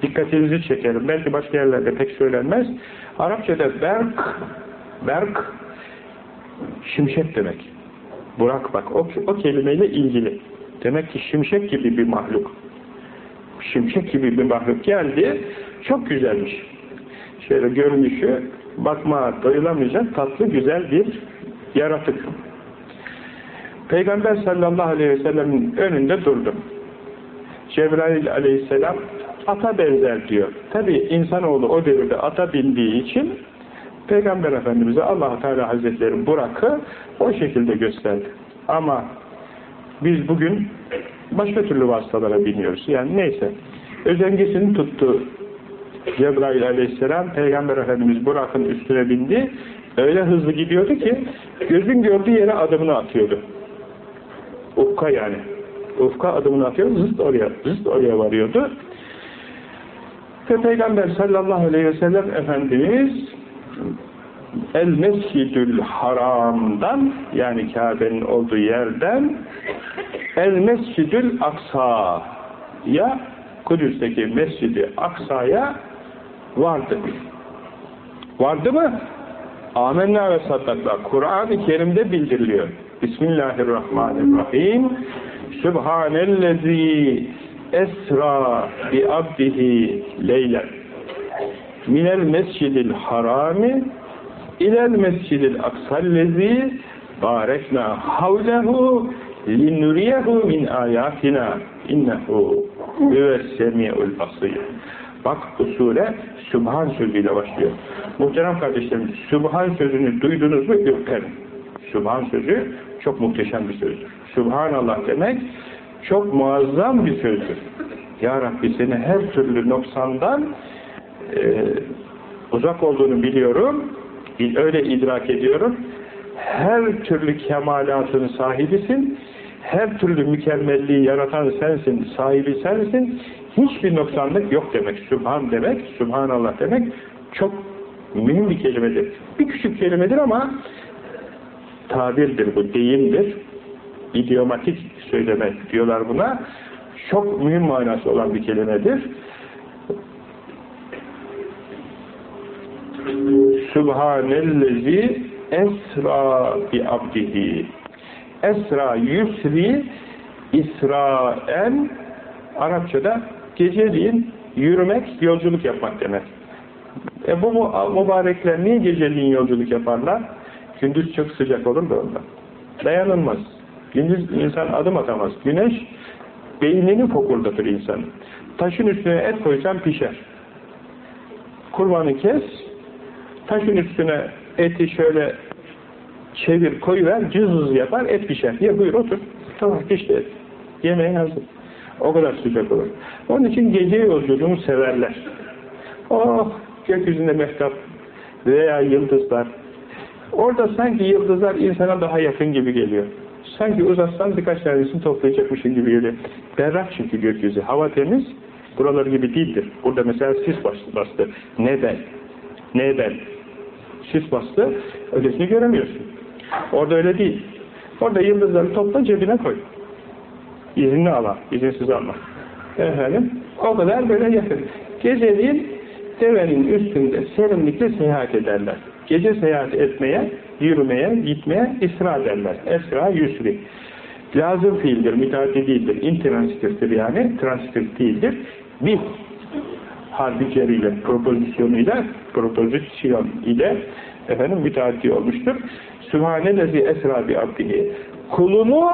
dikkatinizi çekerim. Belki başka yerlerde pek söylenmez. Arapçada berk Berk, şimşek demek. Burak bak, o, o kelimeyle ilgili. Demek ki şimşek gibi bir mahluk. Şimşek gibi bir mahluk geldi, çok güzelmiş. Şöyle görünüşü, bakma doyulamayacak tatlı güzel bir yaratık. Peygamber sallallahu aleyhi ve sellemin önünde durdum. Cebrail aleyhisselam ata benzer diyor. Tabi insanoğlu o devirde ata bindiği için Peygamber Efendimiz'e allah Teala Hazretleri Burak'ı o şekilde gösterdi. Ama biz bugün başka türlü vasıtalara biniyoruz. Yani neyse. Özengesini tuttu Cebrail aleyhisselam. Peygamber Efendimiz Burak'ın üstüne bindi. Öyle hızlı gidiyordu ki gözün gördüğü yere adımını atıyordu. Ufka yani. Ufka adımını atıyordu. Zıst oraya, zıst oraya varıyordu. Ve Peygamber sallallahu aleyhi ve sellem Efendimiz El Mescidül Haram'dan yani Kabe'nin olduğu yerden El Mescidül Aksa'ya Kudüs'teki Mescidi Aksa'ya vardı. Vardı mı? Amenna ve saddakla. Kur'an-ı Kerim'de bildiriliyor. Bismillahirrahmanirrahim. Sübhanellezi esra bi abdihi leylen minel mescidil harami ilel mescidil aksallezi barekna havlehu linnuriyehu min ayatina innehu hüvessemi'ul basir. Bak bu sure Sübhan sözüyle başlıyor. Muhterem kardeşlerim Sübhan sözünü duydunuz mu? Ürperin Sübhan sözü çok muhteşem bir sözdür. Sübhanallah demek çok muazzam bir sözdür. Ya Rabbi seni her türlü noksandan e, uzak olduğunu biliyorum, öyle idrak ediyorum. Her türlü kemalatın sahibisin, her türlü mükemmelliği yaratan sensin, sahibi sensin. Hiçbir noksanlık yok demek. Sübhan demek, Sübhanallah demek çok mühim bir kelimedir. Bir küçük kelimedir ama tabirdir bu, deyimdir. İdiomatik söylemek diyorlar buna. Çok mühim manası olan bir kelimedir. Subhanellezi esra bi abdihi. Esra yusri İsraen Arapçada geceliğin yürümek, yolculuk yapmak demek. E bu mübarekler niye geceliğin yolculuk yaparlar? Gündüz çok sıcak olur da ondan. Dayanılmaz. Gündüz insan adım atamaz. Güneş beynini fokurdatır insanın. Taşın üstüne et koysan pişer. Kurbanı kes, taşın üstüne eti şöyle çevir, koyuver, cızız yapar, et pişer. Ya buyur otur. Tamam pişti et. Yemeğe hazır. O kadar sıcak olur. Onun için gece yolculuğunu severler. Oh, gökyüzünde mehtap veya yıldızlar. Orada sanki yıldızlar insana daha yakın gibi geliyor. Sanki uzatsan birkaç tanesini toplayacakmışın gibi geliyor. Berrak çünkü gökyüzü. Hava temiz, buraları gibi değildir. Burada mesela sis bastı. Neden? Neden? Sis bastı, öylesini göremiyorsun. Orada öyle değil. Orada yıldızları topla cebine koy. İzinli ala, izinsiz alma. Efendim, o kadar böyle yakın. Geceliğin devenin üstünde serinlikle seyahat ederler. Gece seyahat etmeye, yürümeye, gitmeye isra derler. Esra, yusri. Lazım fiildir, müteaddi değildir. İntransitiftir yani, transitif değildir. Bir harbi ceriyle, propozisyonuyla, propozisyon ile efendim müteaddi olmuştur. Sübhanellezi esra bi abdihi. Kulunu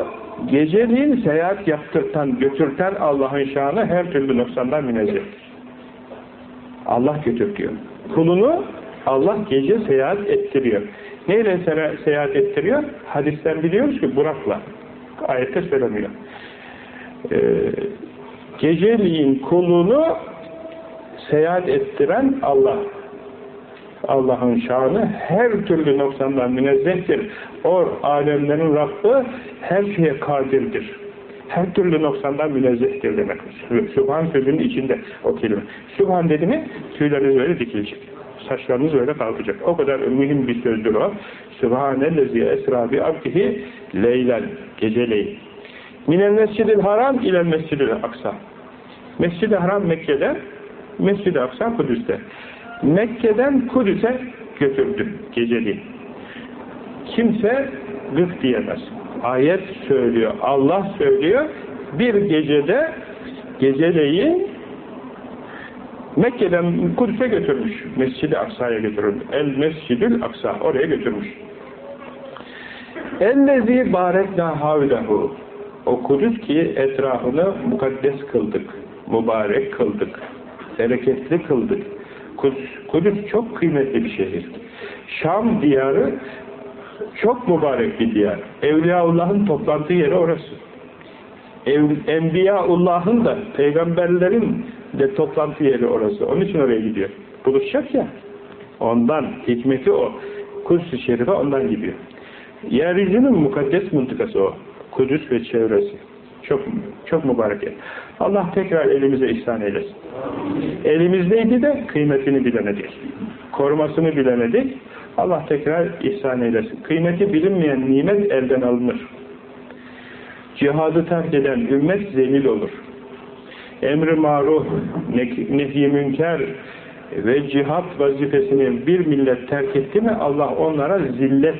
geceliğin seyahat yaptırtan, götürten Allah'ın şanı her türlü noksandan münezzeh. Allah götürtüyor. Kulunu Allah gece seyahat ettiriyor. Neyle se seyahat ettiriyor? Hadisten biliyoruz ki Burak'la. Ayette söylemiyor. Ee, geceliğin kulunu seyahat ettiren Allah. Allah'ın şanı her türlü noksandan münezzehtir. O alemlerin Rabbi her şeye kadirdir. Her türlü noksandan münezzehtir demek. Sübhan sözünün içinde o kelime. Sübhan dedi mi tüyleriniz böyle dikilecek. Saçlarınız öyle kalkacak. O kadar mühim bir sözdür o. Sübhanellezi esra bi abdihi leylen geceleyin. Minel mescidil haram ile mescidil aksa. Mescid-i Haram Mekke'de, Mescid-i Aksa Kudüs'te. Mekke'den Kudüs'e götürdü geceliğin. Kimse gık diyemez. Ayet söylüyor, Allah söylüyor. Bir gecede geceleyin Mekke'den Kudüs'e götürmüş. Mescid-i Aksa'ya götürmüş. El Mescidül Aksa oraya götürmüş. Ellezî bâreknâ havlehu o Kudüs ki etrafını mukaddes kıldık, mübarek kıldık, bereketli kıldık. Kudüs, Kudüs çok kıymetli bir şehir. Şam diyarı çok mübarek bir diyar. Evliyaullah'ın toplantı yeri orası. Ev, Enbiyaullah'ın da, peygamberlerin de toplantı yeri orası. Onun için oraya gidiyor. Buluşacak ya. Ondan, hikmeti o. Kudüs-i Şerife ondan gidiyor. Yeryüzünün mukaddes mıntıkası o. Kudüs ve çevresi. Çok çok mübarek yer. Allah tekrar elimize ihsan eylesin. Elimizdeydi de kıymetini bilemedik. Korumasını bilemedik. Allah tekrar ihsan eylesin. Kıymeti bilinmeyen nimet elden alınır. Cihadı terk eden ümmet zelil olur. Emri maruf, nehy münker ve cihat vazifesini bir millet terk etti mi Allah onlara zillet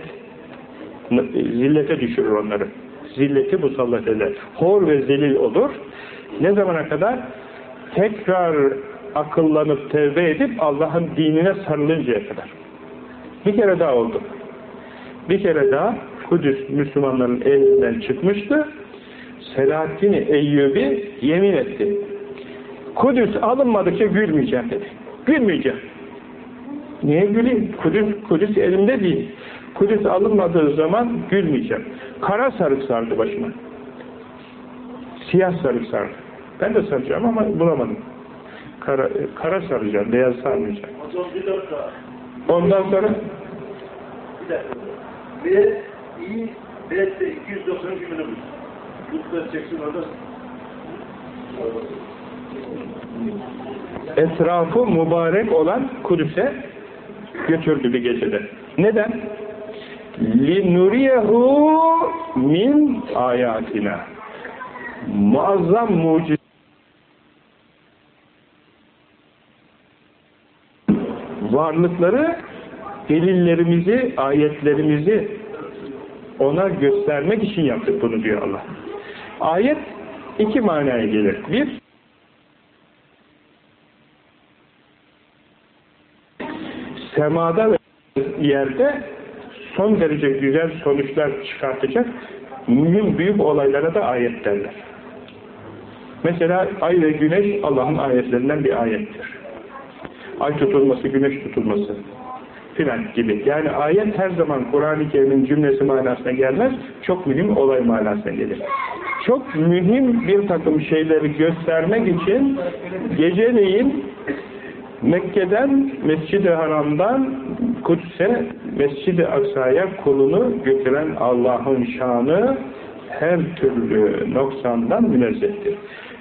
zillete düşürür onları. Zilleti musallat eder. Hor ve zelil olur. Ne zamana kadar? Tekrar akıllanıp tevbe edip Allah'ın dinine sarılıncaya kadar. Bir kere daha oldu. Bir kere daha Kudüs Müslümanların elinden çıkmıştı. Selahaddin Eyyubi yemin etti. Kudüs alınmadıkça gülmeyeceğim dedi. Gülmeyeceğim. Niye güleyim? Kudüs, Kudüs elimde değil. Kudüs alınmadığı zaman gülmeyeceğim. Kara sarık sardı başıma. Siyah sarık sardı. Ben de saracağım ama bulamadım. Kara, kara saracağım, beyaz sarmayacağım. Ondan sonra Ve iyi Beste 292 minibüs. Lütfen çeksin orada. etrafı mübarek olan Kudüs'e götürdü bir gecede. Neden? لِنُرِيَهُ min ayatina. Muazzam mucize varlıkları, delillerimizi, ayetlerimizi ona göstermek için yaptık bunu diyor Allah. Ayet iki manaya gelir. Bir, semada ve yerde son derece güzel sonuçlar çıkartacak mühim büyük olaylara da ayet derler. Mesela ay ve güneş Allah'ın ayetlerinden bir ayettir. Ay tutulması, güneş tutulması filan gibi. Yani ayet her zaman Kur'an-ı Kerim'in cümlesi manasına gelmez, çok mühim olay manasına gelir. Çok mühim bir takım şeyleri göstermek için geceleyin Mekke'den, Mescid-i Haram'dan Kudüs'e, Mescid-i Aksa'ya kulunu götüren Allah'ın şanı her türlü noksandan münezzehtir.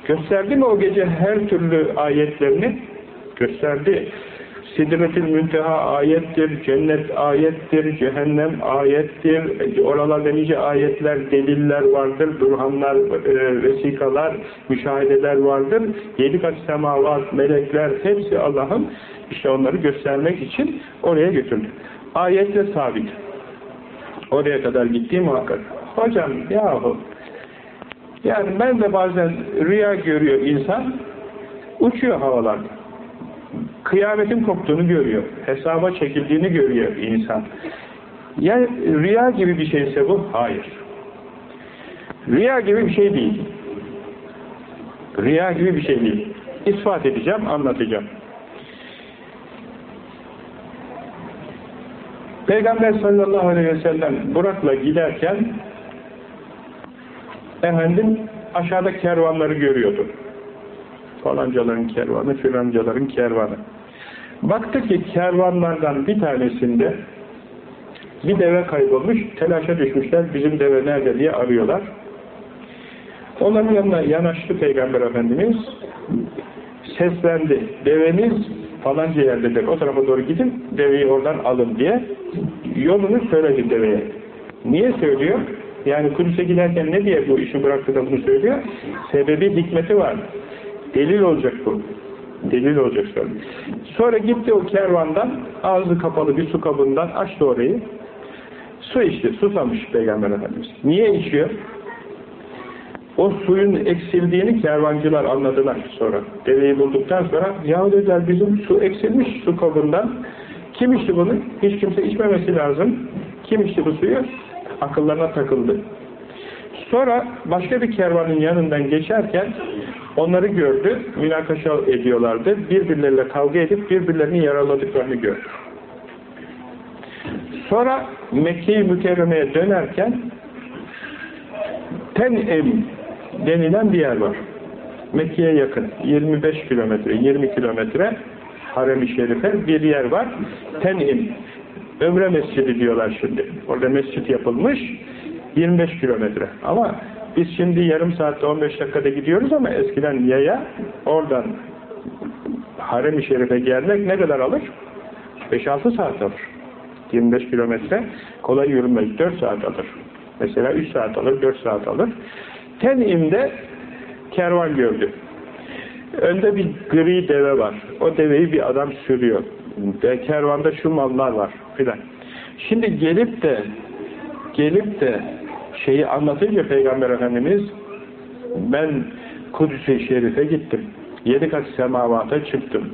Gösterdi mi o gece her türlü ayetlerini? Gösterdi. Sidretül Münteha ayettir, cennet ayettir, cehennem ayettir, oralarda nice ayetler, deliller vardır, durhanlar, e, vesikalar, müşahedeler vardır. Yedi kat semavat, melekler hepsi Allah'ın işte onları göstermek için oraya götürdü. Ayetle sabit. Oraya kadar gittiği muhakkak. Hocam yahu yani ben de bazen rüya görüyor insan, uçuyor havalarda kıyametin koptuğunu görüyor. Hesaba çekildiğini görüyor insan. Ya rüya gibi bir şeyse bu? Hayır. Rüya gibi bir şey değil. Rüya gibi bir şey değil. İspat edeceğim, anlatacağım. Peygamber sallallahu aleyhi ve sellem Burak'la giderken efendim aşağıda kervanları görüyordu falancaların kervanı, filancaların kervanı. Baktı ki kervanlardan bir tanesinde bir deve kaybolmuş, telaşa düşmüşler, bizim deve nerede diye arıyorlar. Onların yanına yanaştı Peygamber Efendimiz, seslendi, deveniz falanca yerdedir, o tarafa doğru gidin, deveyi oradan alın diye yolunu söyledi deveye. Niye söylüyor? Yani Kudüs'e giderken ne diye bu işi bıraktı da bunu söylüyor? Sebebi, hikmeti var. Delil olacak bu. Delil olacak sonra. Sonra gitti o kervandan, ağzı kapalı bir su kabından açtı orayı. Su içti, susamış Peygamber Efendimiz. Niye içiyor? O suyun eksildiğini kervancılar anladılar sonra. Deveyi bulduktan sonra, ya dediler bizim su eksilmiş su kabından. Kim içti bunu? Hiç kimse içmemesi lazım. Kim içti bu suyu? Akıllarına takıldı. Sonra başka bir kervanın yanından geçerken onları gördü, münakaşa ediyorlardı. Birbirleriyle kavga edip birbirlerini yaraladıklarını gördü. Sonra Mekke-i Mükerreme'ye dönerken Ten'im denilen bir yer var. Mekke'ye yakın. 25 kilometre, 20 kilometre Harem-i Şerife bir yer var. Ten'im. Ömre Mescidi diyorlar şimdi. Orada mescit yapılmış. 25 kilometre. Ama biz şimdi yarım saatte 15 dakikada gidiyoruz ama eskiden yaya oradan Harem-i Şerif'e gelmek ne kadar alır? 5-6 saat alır. 25 kilometre kolay yürünmez. 4 saat alır. Mesela 3 saat alır, 4 saat alır. Tenim'de kervan gördü. Önde bir gri deve var. O deveyi bir adam sürüyor. Ve kervanda şu mallar var filan. Şimdi gelip de gelip de şeyi anlatınca Peygamber Efendimiz ben Kudüs-i Şerif'e gittim. Yedi kat semavata çıktım.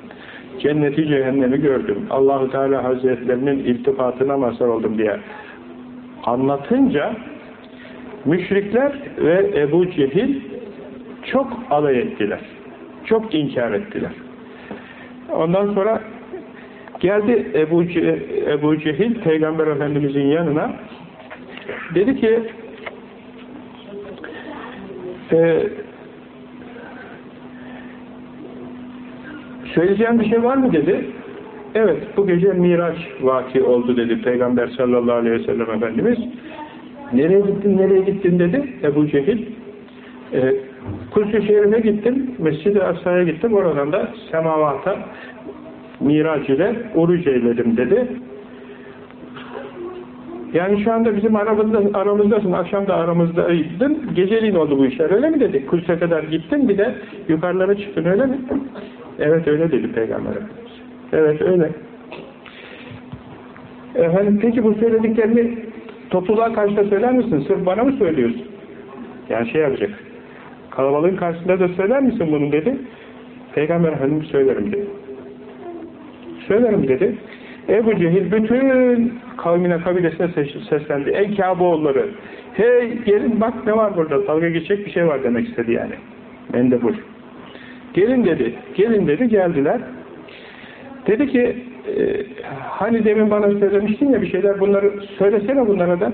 Cenneti cehennemi gördüm. Allahu Teala Hazretlerinin iltifatına mazhar oldum diye anlatınca müşrikler ve Ebu Cehil çok alay ettiler. Çok inkar ettiler. Ondan sonra geldi Ebu, Ce Ebu Cehil Peygamber Efendimizin yanına dedi ki e, söyleyeceğim bir şey var mı dedi. Evet bu gece Miraç vaki oldu dedi Peygamber sallallahu aleyhi ve sellem Efendimiz. Nereye gittin nereye gittin dedi Ebu Cehil. E, Kudüs-ü gittim, Mescid-i Aksa'ya gittim, oradan da semavata Miraç ile uruc eyledim dedi. Yani şu anda bizim aramızda, aramızdasın, akşam da aramızdaydın, geceliğin oldu bu işler, öyle mi dedi? Kudüs'e kadar gittin, bir de yukarılara çıktın, öyle mi? Evet, öyle dedi Peygamber. Evet, öyle. Efendim, peki bu söylediklerini topluluğa karşıda söyler misin? Sırf bana mı söylüyorsun? Yani şey yapacak, Kalabalığın karşısında da söyler misin bunu dedi. Peygamber Efendimiz söylerim dedi. Söylerim dedi. Ebu Cehil bütün kavmine, kabilesine ses- seslendi. Ey Kâboğulları! Hey gelin bak ne var burada. Dalga geçecek bir şey var demek istedi yani. Mendebur. Gelin dedi. Gelin dedi. Geldiler. Dedi ki e, hani demin bana söylemiştin ya bir şeyler bunları söylesene bunlara da.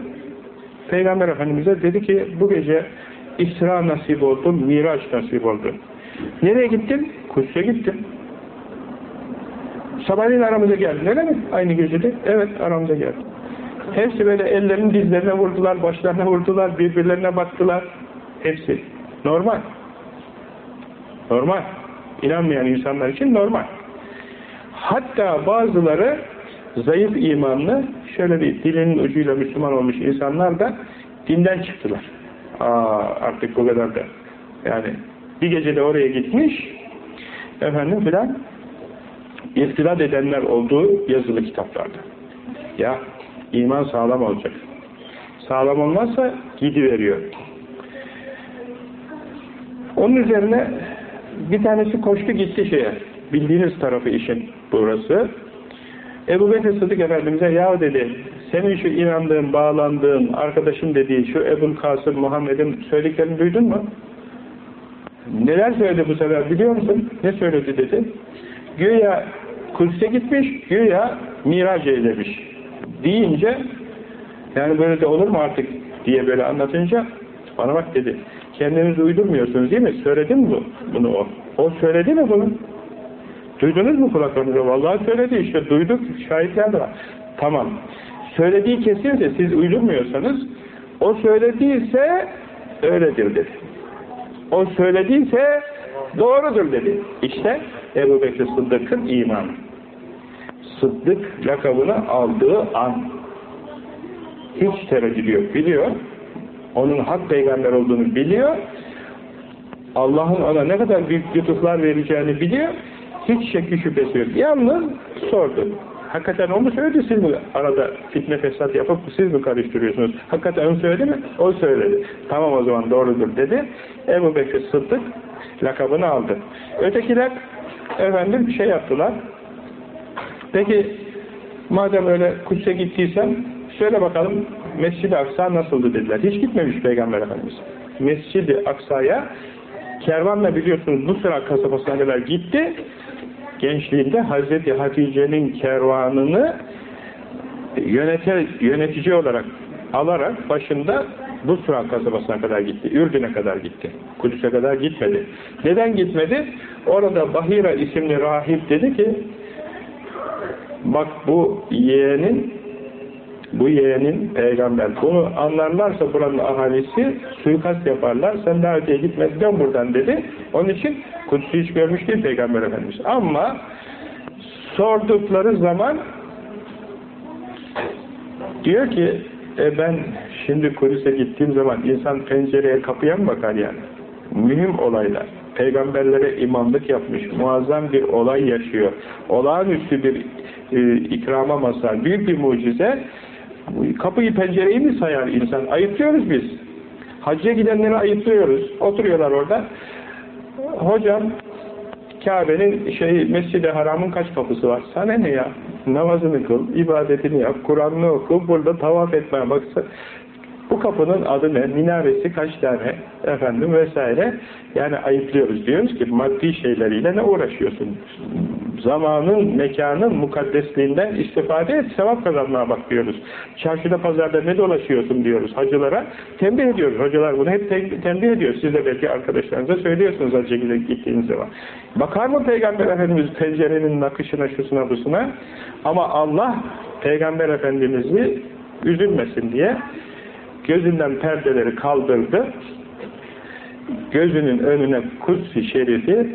Peygamber Efendimiz'e dedi ki bu gece İsra nasip oldu, Miraç nasip oldu. Nereye gittin? Kudüs'e gittim. Sabahleyin aramıza geldin öyle mi? Aynı gecede. Evet aramıza geldi. Hepsi böyle ellerini dizlerine vurdular, başlarına vurdular, birbirlerine baktılar. Hepsi. Normal. Normal. İnanmayan insanlar için normal. Hatta bazıları zayıf imanlı, şöyle bir dilinin ucuyla Müslüman olmuş insanlar da dinden çıktılar. Aa artık bu kadar da. Yani bir gecede oraya gitmiş, efendim filan, irtidat edenler olduğu yazılı kitaplarda. Ya iman sağlam olacak. Sağlam olmazsa gidiveriyor. Onun üzerine bir tanesi koştu gitti şeye. Bildiğiniz tarafı işin burası. Ebu Bekir Sıddık Efendimiz'e ya dedi senin şu inandığın, bağlandığın, arkadaşın dediği şu Ebul Kasım Muhammed'in söylediklerini duydun mu? Neler söyledi bu sefer biliyor musun? Ne söyledi dedi. Güya Kudüs'e gitmiş, güya miraç eylemiş. Deyince yani böyle de olur mu artık diye böyle anlatınca bana bak dedi. Kendiniz uydurmuyorsunuz değil mi? Söyledi mi bu, bunu o? O söyledi mi bunu? Duydunuz mu kulaklarınızda? Vallahi söyledi işte. Duyduk. Şahitler de var. Tamam. Söylediği kesinse siz uydurmuyorsanız o söylediyse öyledir dedi. O söylediyse doğrudur dedi. İşte Ebu Bekir Sıddık'ın imanı. Sıddık lakabını aldığı an hiç tereddüt yok. Biliyor. Onun hak peygamber olduğunu biliyor. Allah'ın ona ne kadar büyük lütuflar vereceğini biliyor. Hiç şekli şüphesi yok. Yalnız sordu. Hakikaten o mu söyledi siz mi arada fitne fesat yapıp siz mi karıştırıyorsunuz? Hakikaten o söyledi mi? O söyledi. Tamam o zaman doğrudur dedi. Ebu Bekir Sıddık lakabını aldı. Ötekiler efendim şey yaptılar. Peki madem öyle Kudüs'e gittiysen söyle bakalım Mescid-i Aksa nasıldı dediler. Hiç gitmemiş Peygamber Efendimiz. Mescid-i Aksa'ya kervanla biliyorsunuz Nusra kasabasına kadar gitti. Gençliğinde Hazreti Hatice'nin kervanını yönete, yönetici olarak alarak başında Busra kasabasına kadar gitti. Ürdün'e kadar gitti. Kudüs'e kadar gitmedi. Neden gitmedi? Orada Bahira isimli rahip dedi ki bak bu yeğenin bu yeğenin peygamber. Bunu anlarlarsa buranın ahalisi suikast yaparlar. Sen daha öteye gitmezden buradan dedi. Onun için Kudüs'ü hiç görmüş değil Peygamber Efendimiz. Ama sordukları zaman diyor ki e ben şimdi Kudüs'e gittiğim zaman insan pencereye kapıya mı bakar yani? Mühim olaylar. Peygamberlere imamlık yapmış. Muazzam bir olay yaşıyor. Olağanüstü bir e, ikrama mazhar. Büyük bir mucize. Kapıyı pencereyi mi sayar insan? Ayıplıyoruz biz. Hacca gidenleri ayıplıyoruz. Oturuyorlar orada. Hocam Kabe'nin şey Mescid-i Haram'ın kaç kapısı var? Sana ne ya? Namazını kıl, ibadetini yap, Kur'an'ını oku, burada tavaf etmeye baksa bu kapının adı ne? Minaresi kaç tane? Efendim vesaire. Yani ayıplıyoruz. Diyoruz ki maddi şeyleriyle ne uğraşıyorsun? Zamanın, mekanın mukaddesliğinden istifade et, sevap kazanmaya bak diyoruz. Çarşıda, pazarda ne dolaşıyorsun diyoruz hacılara. Tembih ediyoruz. Hocalar bunu hep tembih ediyor. Siz de belki arkadaşlarınıza söylüyorsunuz hacca gittiğiniz zaman. Bakar mı Peygamber Efendimiz pencerenin nakışına, şusuna, busuna? Ama Allah Peygamber Efendimiz'i üzülmesin diye gözünden perdeleri kaldırdı. Gözünün önüne Kudsi Şerif'i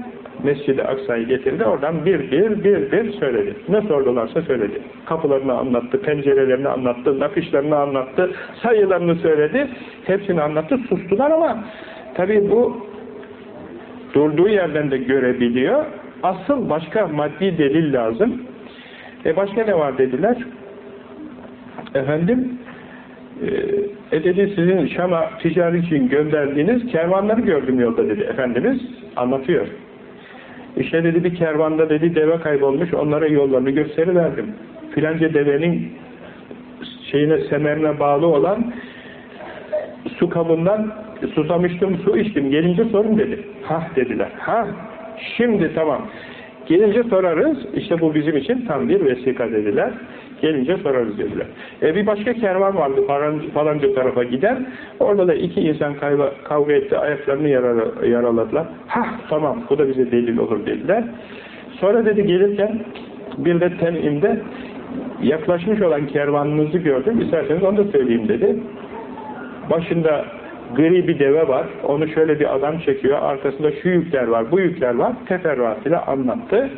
Mescid-i Aksa'yı getirdi. Oradan bir bir bir bir söyledi. Ne sordularsa söyledi. Kapılarını anlattı, pencerelerini anlattı, nakışlarını anlattı, sayılarını söyledi. Hepsini anlattı. Sustular ama tabii bu durduğu yerden de görebiliyor. Asıl başka maddi delil lazım. E başka ne var dediler? Efendim e, E dedi sizin Şam'a ticaret için gönderdiğiniz kervanları gördüm yolda dedi Efendimiz. Anlatıyor. İşte dedi bir kervanda dedi deve kaybolmuş onlara yollarını gösteriverdim. Filanca devenin şeyine semerine bağlı olan su kabından susamıştım su içtim gelince sorun dedi. Hah dediler. Ha şimdi tamam. Gelince sorarız. İşte bu bizim için tam bir vesika dediler. Gelince sorarız dediler. E bir başka kervan vardı falan, falanca tarafa giden. Orada da iki insan kavga, kavga etti. Ayaklarını yarar, yaraladılar. Hah tamam bu da bize delil olur dediler. Sonra dedi gelirken bir de tenimde yaklaşmış olan kervanınızı gördüm. İsterseniz onu da söyleyeyim dedi. Başında gri bir deve var. Onu şöyle bir adam çekiyor. Arkasında şu yükler var, bu yükler var. Teferruatıyla anlattı.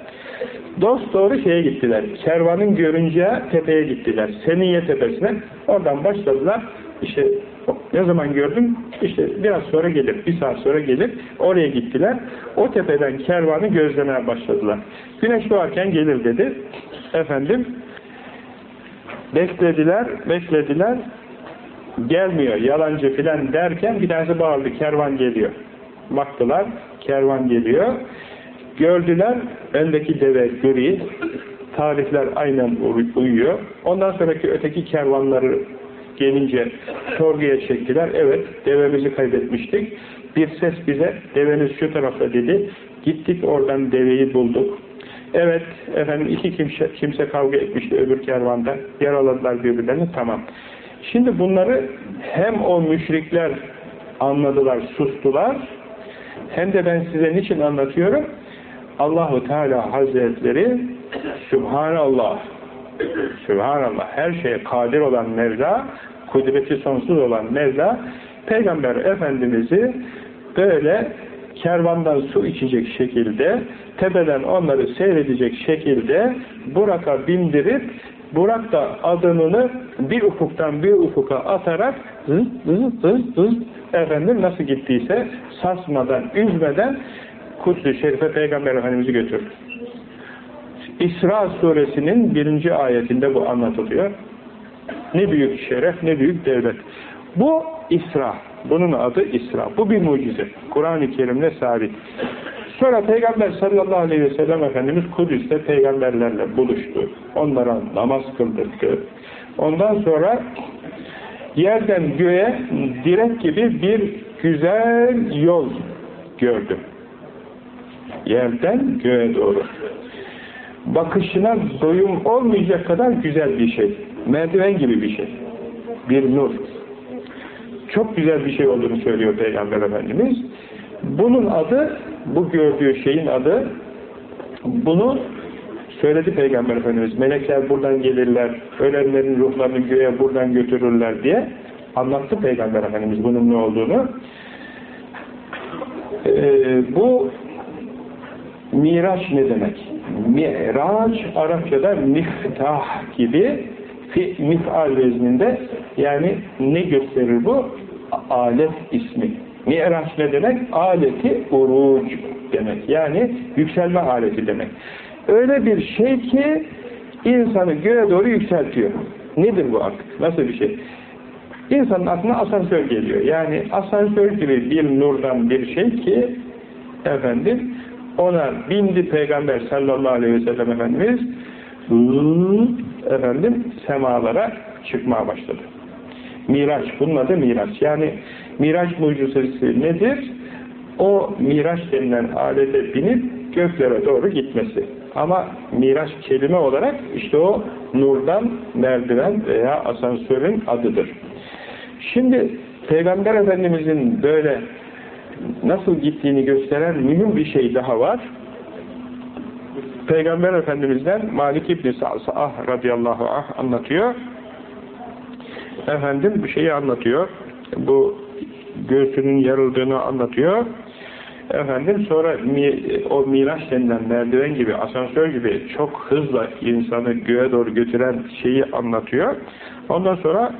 Dost doğru şeye gittiler. Kervanın görünce tepeye gittiler. Seniye tepesine. Oradan başladılar. İşte ne zaman gördüm? İşte biraz sonra gelir. Bir saat sonra gelir. Oraya gittiler. O tepeden kervanı gözlemeye başladılar. Güneş doğarken gelir dedi. Efendim beklediler, beklediler gelmiyor, yalancı filan derken bir tanesi bağırdı, kervan geliyor. Baktılar, kervan geliyor. Gördüler, öndeki deve gri, tarihler aynen uyuyor. Ondan sonraki öteki kervanları gelince sorguya çektiler. Evet, devemizi kaybetmiştik. Bir ses bize, deveniz şu tarafta dedi. Gittik oradan deveyi bulduk. Evet, efendim iki kimse, kimse kavga etmişti öbür kervanda. Yaraladılar birbirlerini, tamam. Şimdi bunları hem o müşrikler anladılar, sustular, hem de ben size niçin anlatıyorum? Allahu Teala Hazretleri Sübhanallah. Sübhanallah. Her şeye kadir olan Mevla kudreti sonsuz olan Mevla Peygamber Efendimiz'i böyle kervandan su içecek şekilde tepeden onları seyredecek şekilde Burak'a bindirip Burak da adımını bir ufuktan bir ufuka atarak hız hız hız hız efendim nasıl gittiyse sarsmadan, üzmeden Kudüs-ü Şerife Peygamber Efendimiz'i götürdü. İsra suresinin birinci ayetinde bu anlatılıyor. Ne büyük şeref, ne büyük devlet. Bu İsra. Bunun adı İsra. Bu bir mucize. Kur'an-ı Kerim'le sabit. Sonra Peygamber sallallahu aleyhi ve sellem Efendimiz Kudüs'te peygamberlerle buluştu. Onlara namaz kıldırdı. Ondan sonra yerden göğe direk gibi bir güzel yol gördüm. Yerden göğe doğru. Bakışına doyum olmayacak kadar güzel bir şey. Merdiven gibi bir şey. Bir nur. Çok güzel bir şey olduğunu söylüyor Peygamber Efendimiz. Bunun adı, bu gördüğü şeyin adı, bunu söyledi Peygamber Efendimiz. Melekler buradan gelirler, ölenlerin ruhlarını göğe buradan götürürler diye anlattı Peygamber Efendimiz bunun ne olduğunu. Ee, bu Miraç ne demek? Miraç Arapçada miftah gibi mif'al vezninde yani ne gösterir bu? Alet ismi. Miraç ne demek? Aleti uruc demek. Yani yükselme aleti demek. Öyle bir şey ki insanı göğe doğru yükseltiyor. Nedir bu artık? Nasıl bir şey? İnsanın aklına asansör geliyor. Yani asansör gibi bir nurdan bir şey ki efendim ona bindi Peygamber sallallahu aleyhi ve sellem Efendimiz efendim semalara çıkmaya başladı. Miraç, bunun adı Miraç. Yani Miraç mucizesi nedir? O Miraç denilen alete binip göklere doğru gitmesi. Ama Miraç kelime olarak işte o nurdan merdiven veya asansörün adıdır. Şimdi Peygamber Efendimizin böyle nasıl gittiğini gösteren mühim bir şey daha var. Peygamber Efendimiz'den Malik İbni Sa'sa'ah radıyallahu anh anlatıyor. Efendim bir şeyi anlatıyor. Bu göğsünün yarıldığını anlatıyor. Efendim sonra o miraç denilen merdiven gibi, asansör gibi çok hızla insanı göğe doğru götüren şeyi anlatıyor. Ondan sonra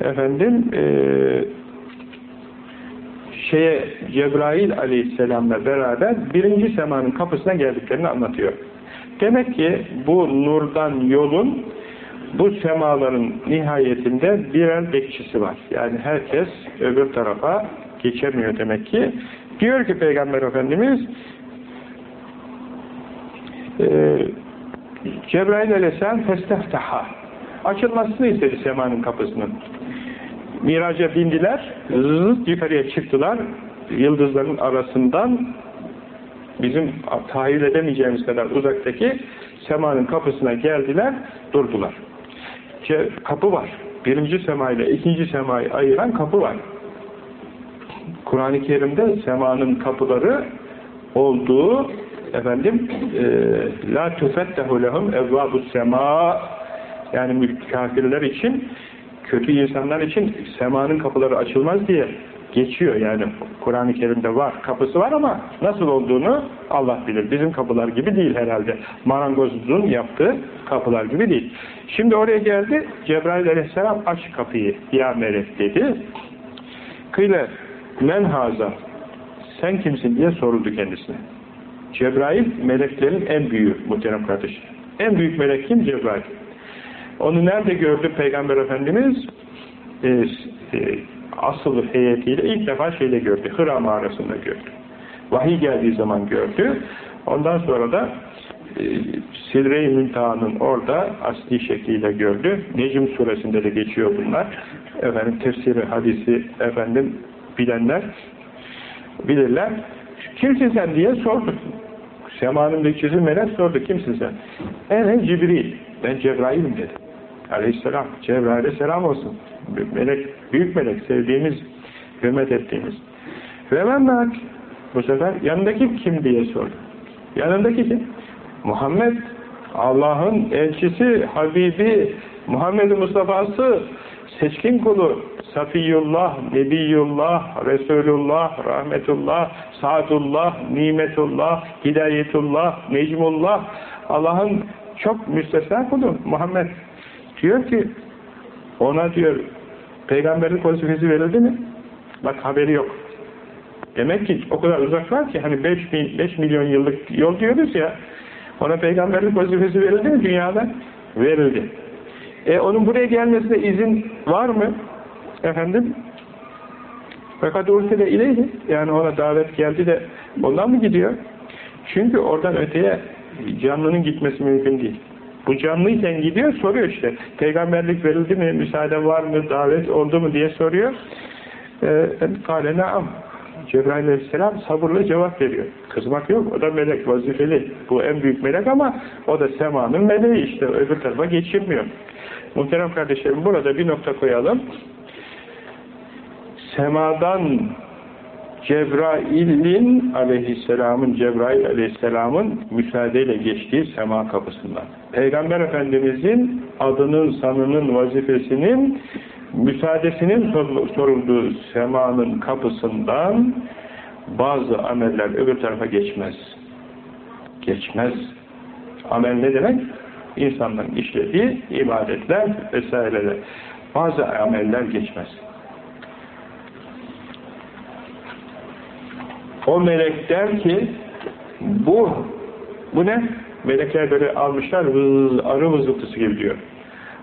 efendim eee şeye Cebrail aleyhisselamla beraber birinci semanın kapısına geldiklerini anlatıyor. Demek ki bu nurdan yolun bu semaların nihayetinde birer bekçisi var. Yani herkes öbür tarafa geçemiyor demek ki. Diyor ki Peygamber Efendimiz e, Cebrail aleyhisselam festehtaha açılmasını istedi semanın kapısının. Miraca bindiler, zıt yukarıya çıktılar, yıldızların arasından bizim tahayyül edemeyeceğimiz kadar uzaktaki semanın kapısına geldiler, durdular. Kapı var. Birinci sema ile ikinci semayı ayıran kapı var. Kur'an-ı Kerim'de semanın kapıları olduğu efendim e, la tufettahu lehum evvabus sema yani kafirler için kötü insanlar için semanın kapıları açılmaz diye geçiyor. Yani Kur'an-ı Kerim'de var kapısı var ama nasıl olduğunu Allah bilir. Bizim kapılar gibi değil herhalde. Marangozun yaptığı kapılar gibi değil. Şimdi oraya geldi. Cebrail aleyhisselam aç kapıyı ya melek dedi. Kıyle men haza? Sen kimsin? diye soruldu kendisine. Cebrail meleklerin en büyüğü muhterem kardeş en büyük melek kim? Cebrail onu nerede gördü Peygamber Efendimiz e, e, asıl heyetiyle ilk defa şeyde gördü. Hıra mağarasında gördü. Vahiy geldiği zaman gördü. Ondan sonra da e, Sidre-i Müntaha'nın orada asli şekliyle gördü. Necm suresinde de geçiyor bunlar. Efendim tefsiri, hadisi efendim bilenler bilirler. Kimsin sen diye sordu. Semanın bekçisi melek sordu. Kimsin sen? Evet Cibril. Ben Cebrail'im dedi. Aleyhisselam. Cebrail'e selam olsun melek, büyük melek, sevdiğimiz, hürmet ettiğimiz. Ve men Bu sefer yanındaki kim diye sordu. Yanındaki kim? Muhammed. Allah'ın elçisi, Habibi, Muhammed Mustafa'sı, seçkin kulu, Safiyullah, Nebiyullah, Resulullah, Rahmetullah, Saadullah, Nimetullah, Hidayetullah, Necmullah, Allah'ın çok müstesna kulu Muhammed. Diyor ki, ona diyor Peygamberlik vazifesi verildi mi? Bak haberi yok. Demek ki o kadar uzak var ki hani 5, 5 milyon yıllık yol diyoruz ya ona peygamberlik vazifesi verildi mi dünyada? Verildi. E onun buraya gelmesine izin var mı? Efendim? Fakat de ileydi. Yani ona davet geldi de ondan mı gidiyor? Çünkü oradan öteye canlının gitmesi mümkün değil. Bu canlıyken gidiyor soruyor işte. Peygamberlik verildi mi? Müsaade var mı? Davet oldu mu? diye soruyor. Kale naam. Cebrail aleyhisselam sabırla cevap veriyor. Kızmak yok. O da melek vazifeli. Bu en büyük melek ama o da semanın meleği işte. Öbür tarafa geçirmiyor. Muhterem kardeşlerim burada bir nokta koyalım. Semadan Cebrail'in aleyhisselamın, Cebrail aleyhisselamın müsaadeyle geçtiği sema kapısından. Peygamber Efendimizin adının, sanının, vazifesinin müsaadesinin sorulduğu semanın kapısından bazı ameller öbür tarafa geçmez. Geçmez. Amel ne demek? İnsanların işlediği ibadetler vesaireler. Bazı ameller geçmez. O melek der ki bu bu ne? Melekler böyle almışlar vız, arı vızıltısı gibi diyor.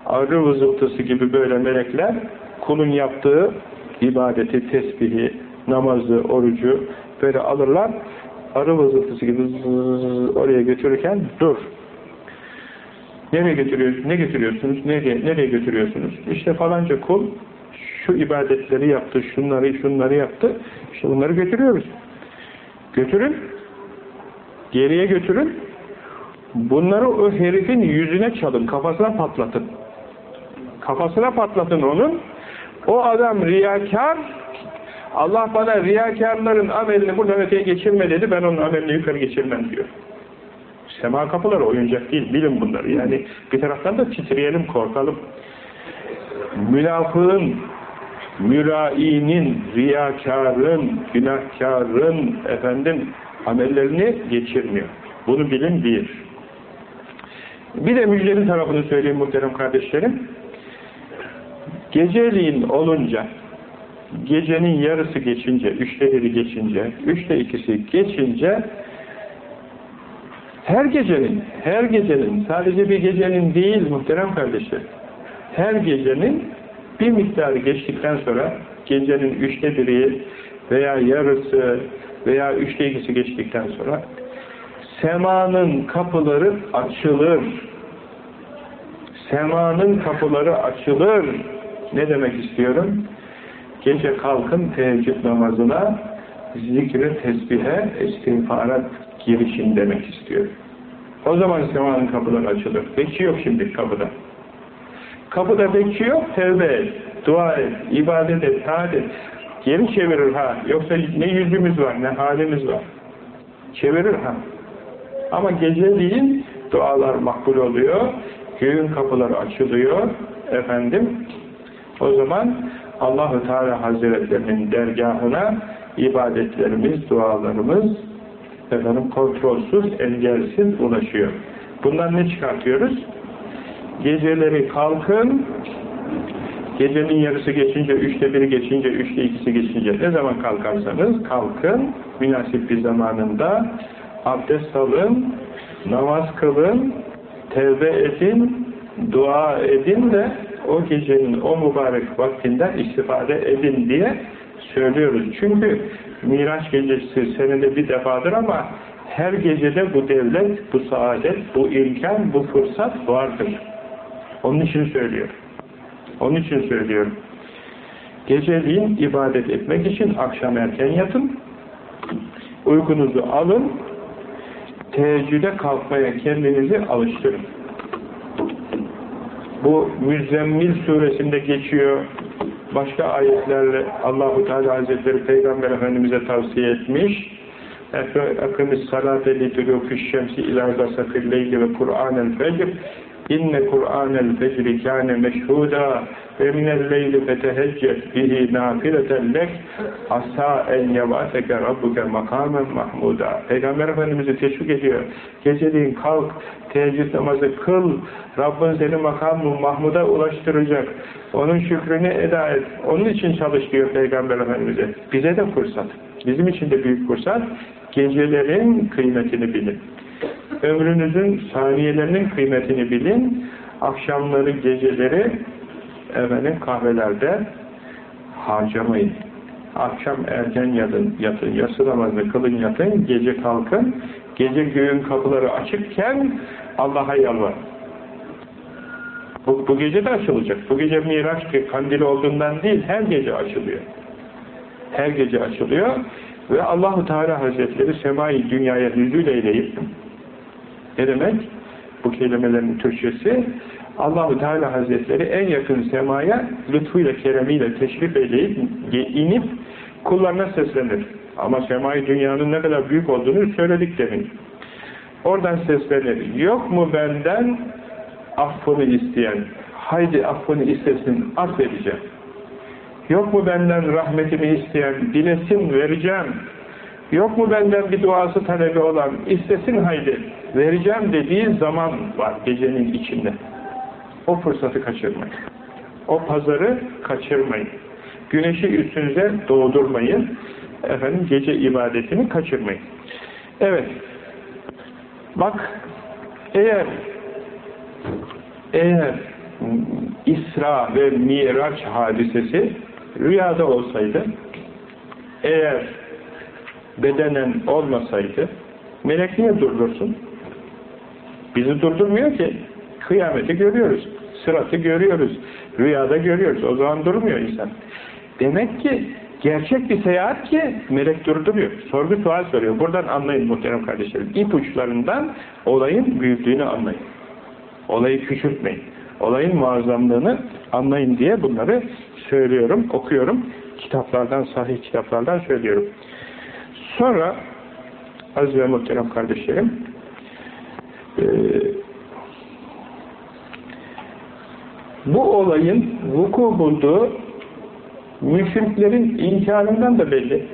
Arı vızıltısı gibi böyle melekler kulun yaptığı ibadeti, tesbihi, namazı, orucu böyle alırlar. Arı vızıltısı gibi vız, oraya götürürken dur. Nereye götürüyorsunuz? Ne götürüyorsunuz? Nereye, nereye götürüyorsunuz? İşte falanca kul şu ibadetleri yaptı, şunları, şunları yaptı. İşte bunları götürüyoruz. Götürün. Geriye götürün. Bunları o herifin yüzüne çalın. Kafasına patlatın. Kafasına patlatın onun. O adam riyakar. Allah bana riyakarların amelini buradan öteye geçirme dedi. Ben onun amelini yukarı geçirmem diyor. Sema kapıları oyuncak değil. Bilin bunları. Yani bir taraftan da titreyelim, korkalım. Münafığın mürainin, riyakarın, günahkarın efendim amellerini geçirmiyor. Bunu bilin bir. Bir de müjdeli tarafını söyleyeyim muhterem kardeşlerim. Geceliğin olunca, gecenin yarısı geçince, üçte biri geçince, üçte ikisi geçince, her gecenin, her gecenin, sadece bir gecenin değil muhterem kardeşlerim, her gecenin bir miktarı geçtikten sonra gecenin üçte biri veya yarısı veya üçte ikisi geçtikten sonra semanın kapıları açılır. Semanın kapıları açılır. Ne demek istiyorum? Gece kalkın teheccüd namazına, zikre, tesbihe, istiğfara girişin demek istiyorum. O zaman semanın kapıları açılır. Bekçi yok şimdi kapıda. Kapıda bekçi yok, tevbe et, dua et, ibadet et, taat et. Geri çevirir ha. Yoksa ne yüzümüz var, ne halimiz var. Çevirir ha. Ama geceliğin dualar makbul oluyor, göğün kapıları açılıyor, efendim. O zaman Allahu Teala Hazretlerinin dergahına ibadetlerimiz, dualarımız efendim kontrolsüz, engelsiz ulaşıyor. Bundan ne çıkartıyoruz? Geceleri kalkın, gecenin yarısı geçince, üçte biri geçince, üçte ikisi geçince ne zaman kalkarsanız kalkın, münasip bir zamanında abdest alın, namaz kılın, tevbe edin, dua edin de o gecenin o mübarek vaktinden istifade edin diye söylüyoruz. Çünkü Miraç gecesi senede bir defadır ama her gecede bu devlet, bu saadet, bu imkan, bu fırsat vardır. Onun için söylüyorum. Onun için söylüyorum. Geceliğin ibadet etmek için akşam erken yatın, uykunuzu alın, teheccüde kalkmaya kendinizi alıştırın. Bu Müzzemmil suresinde geçiyor. Başka ayetlerle Allahu Teala Hazretleri Peygamber Efendimiz'e tavsiye etmiş. Akımis salate lidulukuş şemsi ila gasafil leyli ve Kur'anel fecr İnne Kur'anel fecri kâne meşhuda ve minel leyli feteheccet bihi nafileten lek asa en yevâseke rabbuke makamen mahmuda. Peygamber Efendimiz'i teşvik ediyor. Geceliğin kalk, teheccüd namazı kıl, Rabbin seni makam mahmuda ulaştıracak. Onun şükrünü eda et. Onun için çalış diyor Peygamber Efendimiz'e. Bize de fırsat. Bizim için de büyük fırsat. Gecelerin kıymetini bilin. Ömrünüzün saniyelerinin kıymetini bilin. Akşamları, geceleri efendim kahvelerde harcamayın. Akşam erken yatın, yatın, yatsı namazını kılın yatın, gece kalkın, gece göğün kapıları açıkken Allah'a yalvar. Bu, bu gece de açılacak. Bu gece Miraç kandili olduğundan değil, her gece açılıyor. Her gece açılıyor ve Allahu Teala Hazretleri semayı dünyaya nüzul eyleyip ne demek? Bu kelimelerin Türkçesi Allahu Teala Hazretleri en yakın semaya lütfuyla, keremiyle teşrif edip inip kullarına seslenir. Ama semayı dünyanın ne kadar büyük olduğunu söyledik demin. Oradan seslenir. Yok mu benden affını isteyen? Haydi affını istesin, affedeceğim. Yok mu benden rahmetimi isteyen? Dilesin, vereceğim. Yok mu benden bir duası talebi olan? İstesin haydi, vereceğim dediği zaman var gecenin içinde. O fırsatı kaçırmayın. O pazarı kaçırmayın. Güneşi üstünüze doğdurmayın. Efendim gece ibadetini kaçırmayın. Evet. Bak eğer eğer İsra ve Miraç hadisesi rüyada olsaydı eğer bedenen olmasaydı melek niye durdursun? Bizi durdurmuyor ki. Kıyameti görüyoruz. Sıratı görüyoruz. Rüyada görüyoruz. O zaman durmuyor insan. Demek ki gerçek bir seyahat ki melek durduruyor. Sorgu sual soruyor. Buradan anlayın muhterem kardeşlerim. İpuçlarından olayın büyüklüğünü anlayın. Olayı küçültmeyin. Olayın muazzamlığını anlayın diye bunları söylüyorum, okuyorum. Kitaplardan, sahih kitaplardan söylüyorum. Sonra aziz ve muhterem kardeşlerim e, bu olayın vuku bulduğu müşriklerin inkarından da belli.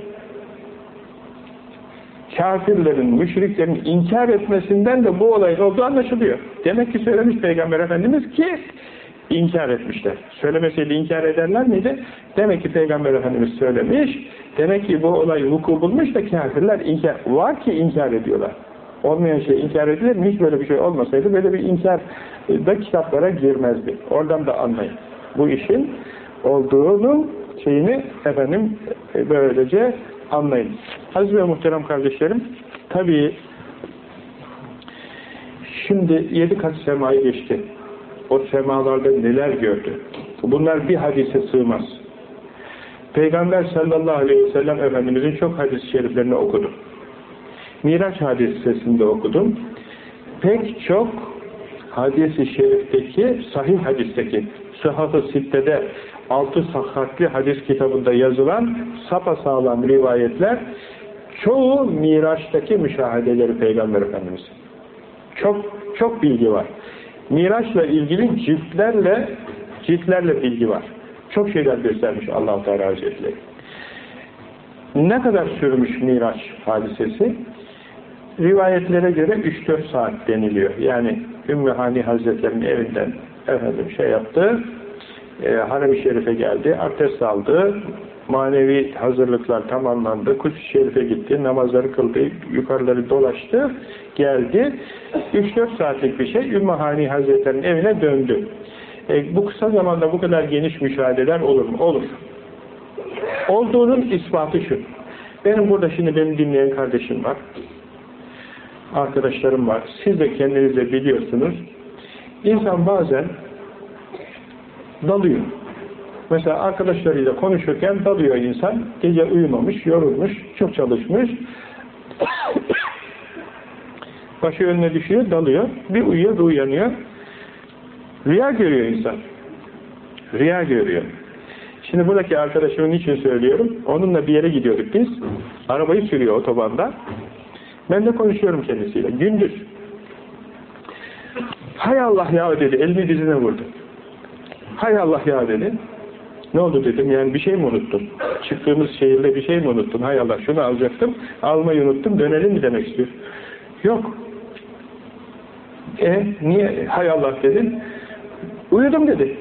Kafirlerin, müşriklerin inkar etmesinden de bu olayın olduğu anlaşılıyor. Demek ki söylemiş Peygamber Efendimiz ki inkar etmişler. Söylemeseydi inkar ederler miydi? Demek ki Peygamber Efendimiz söylemiş. Demek ki bu olay vuku bulmuş da kafirler inkar, var ki inkar ediyorlar. Olmayan şey inkar edilir mi? Hiç böyle bir şey olmasaydı böyle bir inkar da kitaplara girmezdi. Oradan da anlayın. Bu işin olduğunu şeyini efendim e, böylece anlayın. Aziz ve muhterem kardeşlerim tabii şimdi yedi kat semayı geçti. O semalarda neler gördü? Bunlar bir hadise sığmaz. Peygamber sallallahu aleyhi ve sellem Efendimizin çok hadis-i şeriflerini okudum. Miraç hadisesinde okudum. Pek çok hadis-i şerifteki, sahih hadisteki, sıhhat-ı sittede, altı sahhatli hadis kitabında yazılan sapasağlam rivayetler, çoğu Miraç'taki müşahedeleri Peygamber Efendimiz. Çok, çok bilgi var. Miraç'la ilgili ciltlerle, ciltlerle bilgi var. Çok şeyler göstermiş allah Teala Hazretleri. Ne kadar sürmüş Miraç hadisesi? Rivayetlere göre 3-4 saat deniliyor. Yani Ümmü Hani Hazretleri'nin evinden efendim şey yaptı, e, Harem-i Şerif'e geldi, abdest aldı, manevi hazırlıklar tamamlandı, Kuts-i Şerif'e gitti, namazları kıldı, yukarıları dolaştı, geldi. 3-4 saatlik bir şey Ümmü Hani Hazretleri'nin evine döndü. E, bu kısa zamanda bu kadar geniş müşahedeler olur mu? Olur. Olduğunun ispatı şu. Benim burada şimdi beni dinleyen kardeşim var. Arkadaşlarım var. Siz de kendiniz de biliyorsunuz. İnsan bazen dalıyor. Mesela arkadaşlarıyla konuşurken dalıyor insan. Gece uyumamış, yorulmuş, çok çalışmış. (coughs) Başı önüne düşüyor, dalıyor. Bir uyuyor, bir uyanıyor. Rüya görüyor insan. Rüya görüyor. Şimdi buradaki arkadaşımın için söylüyorum. Onunla bir yere gidiyorduk biz. Arabayı sürüyor otobanda. Ben de konuşuyorum kendisiyle. Gündüz. Hay Allah ya dedi. Elini dizine vurdu. Hay Allah ya dedi. Ne oldu dedim. Yani bir şey mi unuttun? Çıktığımız şehirde bir şey mi unuttun? Hay Allah şunu alacaktım. Almayı unuttum. Dönelim mi demek istiyor. Yok. E niye hay Allah dedin? Uyudum dedi.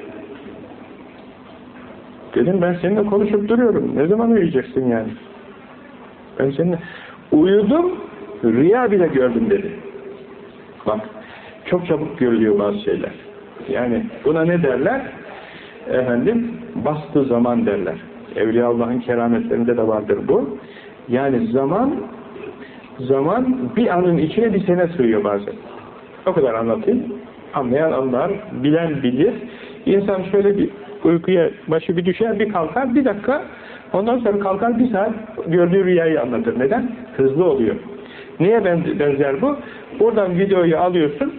Dedim ben seninle konuşup duruyorum. Ne zaman uyuyacaksın yani? Ben seninle uyudum, rüya bile gördüm dedi. Bak, çok çabuk görülüyor bazı şeyler. Yani buna ne derler? Efendim, bastığı zaman derler. Evliya Allah'ın kerametlerinde de vardır bu. Yani zaman zaman bir anın içine bir sene sığıyor bazen. O kadar anlatayım. Anlayan anlar, bilen bilir. İnsan şöyle bir uykuya başı bir düşer, bir kalkar, bir dakika ondan sonra kalkar bir saat gördüğü rüyayı anlatır. Neden? Hızlı oluyor. Neye benzer bu? Buradan videoyu alıyorsun,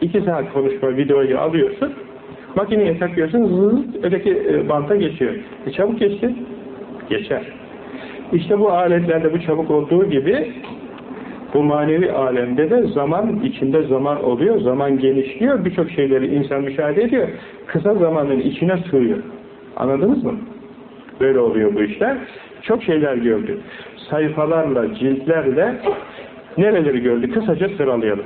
iki saat konuşma videoyu alıyorsun, makineye takıyorsun, zıt öteki e, banta geçiyor. E çabuk geçti. Geçer. İşte bu aletlerde bu çabuk olduğu gibi bu manevi alemde de zaman içinde zaman oluyor, zaman genişliyor, birçok şeyleri insan müşahede ediyor. Kısa zamanın içine sığıyor. Anladınız mı? Böyle oluyor bu işler. Çok şeyler gördü. Sayfalarla, ciltlerle nereleri gördü? Kısaca sıralayalım.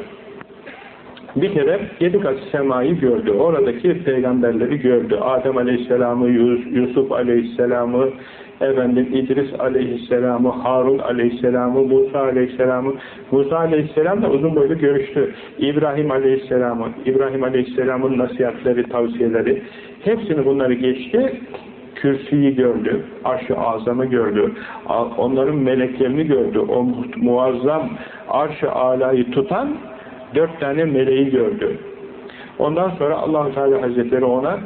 Bir kere yedi kat semayı gördü. Oradaki peygamberleri gördü. Adem Aleyhisselam'ı, Yusuf Aleyhisselam'ı, efendim İdris Aleyhisselam'ı, Harun Aleyhisselam'ı, Musa Aleyhisselam'ı. Musa Aleyhisselam da uzun boylu görüştü. İbrahim Aleyhisselam'ı, İbrahim Aleyhisselam'ın nasihatleri, tavsiyeleri. Hepsini bunları geçti. Kürsüyü gördü, arş-ı azamı gördü, onların meleklerini gördü, o muazzam arş-ı alayı tutan dört tane meleği gördü. Ondan sonra allah Teala Hazretleri ona